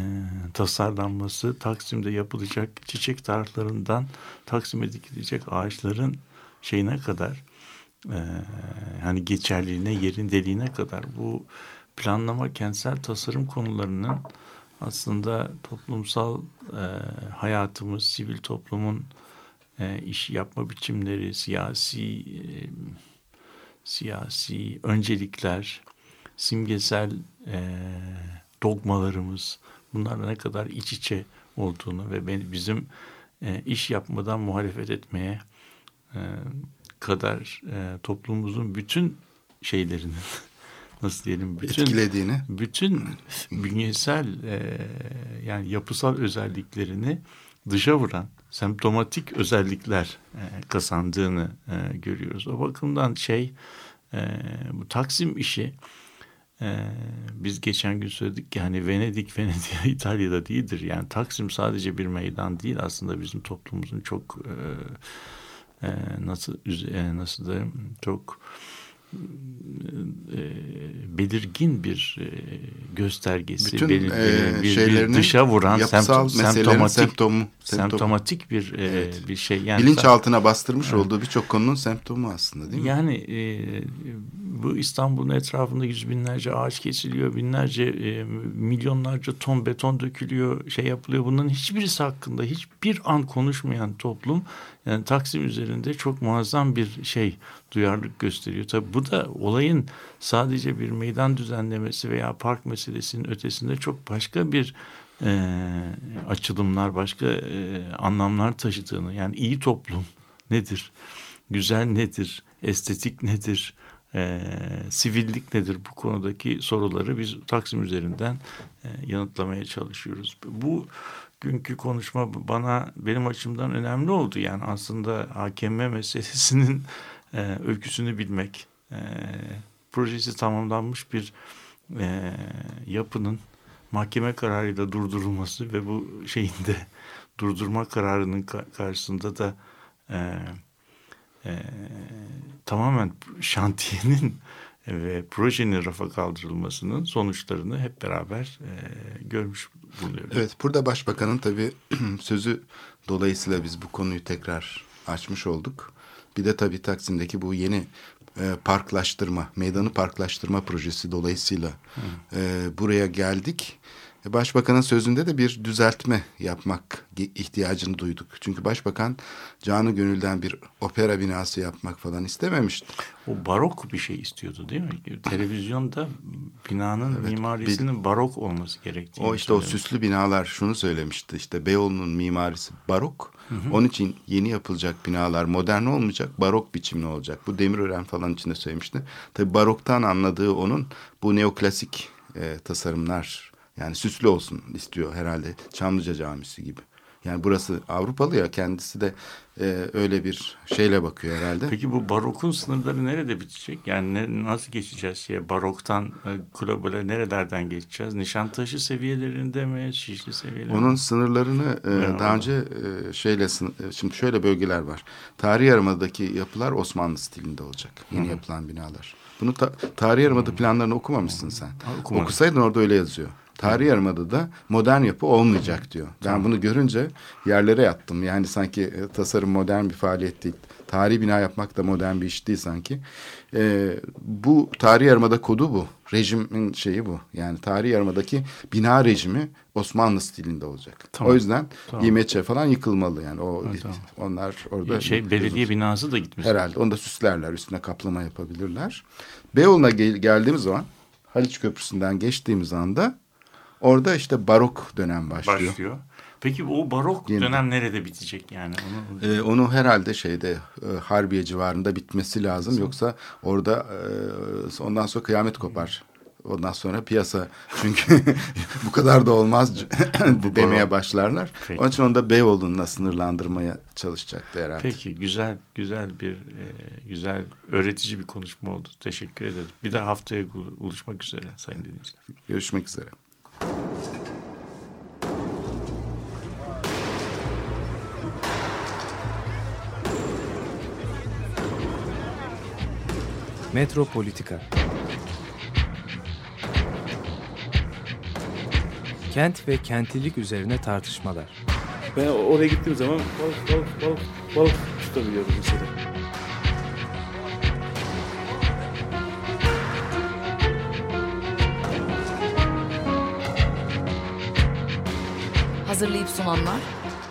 [SPEAKER 3] tasarlanması, Taksim'de yapılacak çiçek tarlalarından Taksim'e dikilecek ağaçların şeyine kadar e, hani geçerliliğine, yerin deliğine kadar bu planlama kentsel tasarım konularının aslında toplumsal e, hayatımız, sivil toplumun e, iş yapma biçimleri, siyasi e, siyasi öncelikler, simgesel e, dogmalarımız bunlarla ne kadar iç içe olduğunu ve ben, bizim e, iş yapmadan muhalefet etmeye e, kadar e, toplumumuzun bütün şeylerinin nasıl diyelim bütün
[SPEAKER 2] Etkilediğini.
[SPEAKER 3] bütün bünyesel e, yani yapısal özelliklerini dışa vuran semptomatik özellikler e, kazandığını e, görüyoruz. O bakımdan şey e, bu Taksim işi e, biz geçen gün söyledik ki hani Venedik Venedik İtalya'da değildir. Yani Taksim sadece bir meydan değil aslında bizim toplumumuzun çok e, e, nasıl e, nasıl da çok belirgin bir e, göstergesi,
[SPEAKER 2] Bütün
[SPEAKER 3] belir-
[SPEAKER 2] e,
[SPEAKER 3] bir- bir dışa vuran
[SPEAKER 2] yapısal meselelerin
[SPEAKER 3] semptomatik
[SPEAKER 2] semptomu. semptomu.
[SPEAKER 3] semptomatik bir e,
[SPEAKER 2] Evet.
[SPEAKER 3] bir şey. Yani
[SPEAKER 2] Bilinçaltına bastırmış olduğu birçok konunun semptomu aslında değil mi?
[SPEAKER 3] yani e, bu İstanbul'un etrafında yüz binlerce ağaç kesiliyor, binlerce, e, milyonlarca ton beton dökülüyor, şey yapılıyor. Bunların hiçbirisi hakkında hiçbir an konuşmayan toplum yani Taksim üzerinde çok muazzam bir şey duyarlılık gösteriyor. Tabii bu da olayın sadece bir meydan düzenlemesi veya park meselesinin ötesinde çok başka bir e, açılımlar, başka e, anlamlar taşıdığını yani iyi toplum nedir? Güzel nedir? Estetik nedir? e, sivillik nedir bu konudaki soruları biz Taksim üzerinden e, yanıtlamaya çalışıyoruz. Bu günkü konuşma bana benim açımdan önemli oldu. Yani aslında AKM meselesinin e, öyküsünü bilmek, e, projesi tamamlanmış bir e, yapının mahkeme kararıyla durdurulması ve bu şeyinde durdurma kararının ka- karşısında da e, e, tamamen şantiyenin ve projenin rafa kaldırılmasının sonuçlarını hep beraber e, görmüş bulunuyoruz.
[SPEAKER 2] Evet burada başbakanın tabii sözü dolayısıyla biz bu konuyu tekrar açmış olduk. Bir de tabii Taksim'deki bu yeni e, parklaştırma, meydanı parklaştırma projesi dolayısıyla e, buraya geldik. E, Başbakanın sözünde de bir düzeltme yapmak ihtiyacını duyduk. Çünkü başbakan canı gönülden bir opera binası yapmak falan istememişti.
[SPEAKER 3] O barok bir şey istiyordu değil mi? Televizyonda binanın mimarisinin barok olması gerektiğini
[SPEAKER 2] O işte o
[SPEAKER 3] söylemiş.
[SPEAKER 2] süslü binalar şunu söylemişti işte Beyoğlu'nun mimarisi barok. Onun için yeni yapılacak binalar modern olmayacak barok biçimli olacak. Bu Demirören falan içinde söylemişti. Tabi baroktan anladığı onun bu neoklasik e, tasarımlar yani süslü olsun istiyor herhalde Çamlıca Camisi gibi. Yani burası Avrupalı ya kendisi de e, öyle bir şeyle bakıyor herhalde.
[SPEAKER 3] Peki bu barokun sınırları nerede bitecek? Yani ne, nasıl geçeceğiz şeye? Baroktan e, globale nerelerden geçeceğiz? Nişantaşı seviyelerinde mi? Şişli seviyelerinde?
[SPEAKER 2] Onun sınırlarını e,
[SPEAKER 3] Ya.
[SPEAKER 2] daha önce e, şeyle e, şimdi şöyle bölgeler var. Tarihi Yarımada'daki yapılar Osmanlı stilinde olacak. Yeni yapılan binalar. Bunu ta, Tarihi Yarımada planlarını okumamışsın sen.
[SPEAKER 3] okumadım.
[SPEAKER 2] Okusaydın orada öyle yazıyor. Tarihi Yarımada da modern yapı olmayacak diyor. Ben bunu görünce yerlere yattım. Yani sanki e, tasarım modern bir faaliyet değil. Tarihi bina yapmak da modern bir iş değil sanki. Ee, bu tarihi yarımada kodu bu. Rejimin şeyi bu. Yani tarihi yarımadaki bina rejimi Osmanlı stilinde olacak.
[SPEAKER 3] Tamam.
[SPEAKER 2] O yüzden
[SPEAKER 3] Tamam.
[SPEAKER 2] İMÇ falan yıkılmalı yani. O
[SPEAKER 3] tamam.
[SPEAKER 2] onlar orada
[SPEAKER 3] Şey belediye binası da gitmiş.
[SPEAKER 2] herhalde onu da süslerler, üstüne kaplama yapabilirler. Beyoğlu'na gel- geldiğimiz zaman Haliç Köprüsü'nden geçtiğimiz anda orada işte barok dönem başlıyor.
[SPEAKER 3] başlıyor. Peki o barok
[SPEAKER 2] Yeniden.
[SPEAKER 3] dönem nerede bitecek yani? Onu,
[SPEAKER 2] Ee, onu herhalde şeyde e, Harbiye civarında bitmesi lazım. Yoksa orada e, ondan sonra kıyamet kopar. Ondan sonra piyasa çünkü bu kadar da olmaz demeye başlarlar.
[SPEAKER 3] Peki.
[SPEAKER 2] Onun için onda Beyoğlu'na sınırlandırmaya çalışacaktı herhalde.
[SPEAKER 3] Peki güzel güzel bir e, güzel öğretici bir konuşma oldu. Teşekkür ederim. Bir daha haftaya buluşmak üzere sayın dinleyiciler.
[SPEAKER 2] Görüşmek üzere.
[SPEAKER 6] Metropolitika Kent ve kentlilik üzerine tartışmalar.
[SPEAKER 4] Ben oraya gittiğim zaman balık balık balık balık tutabiliyorum mesela.
[SPEAKER 7] Hazırlayıp sunanlar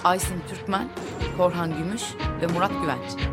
[SPEAKER 7] Aysin Türkmen, Korhan Gümüş ve Murat Güvenç.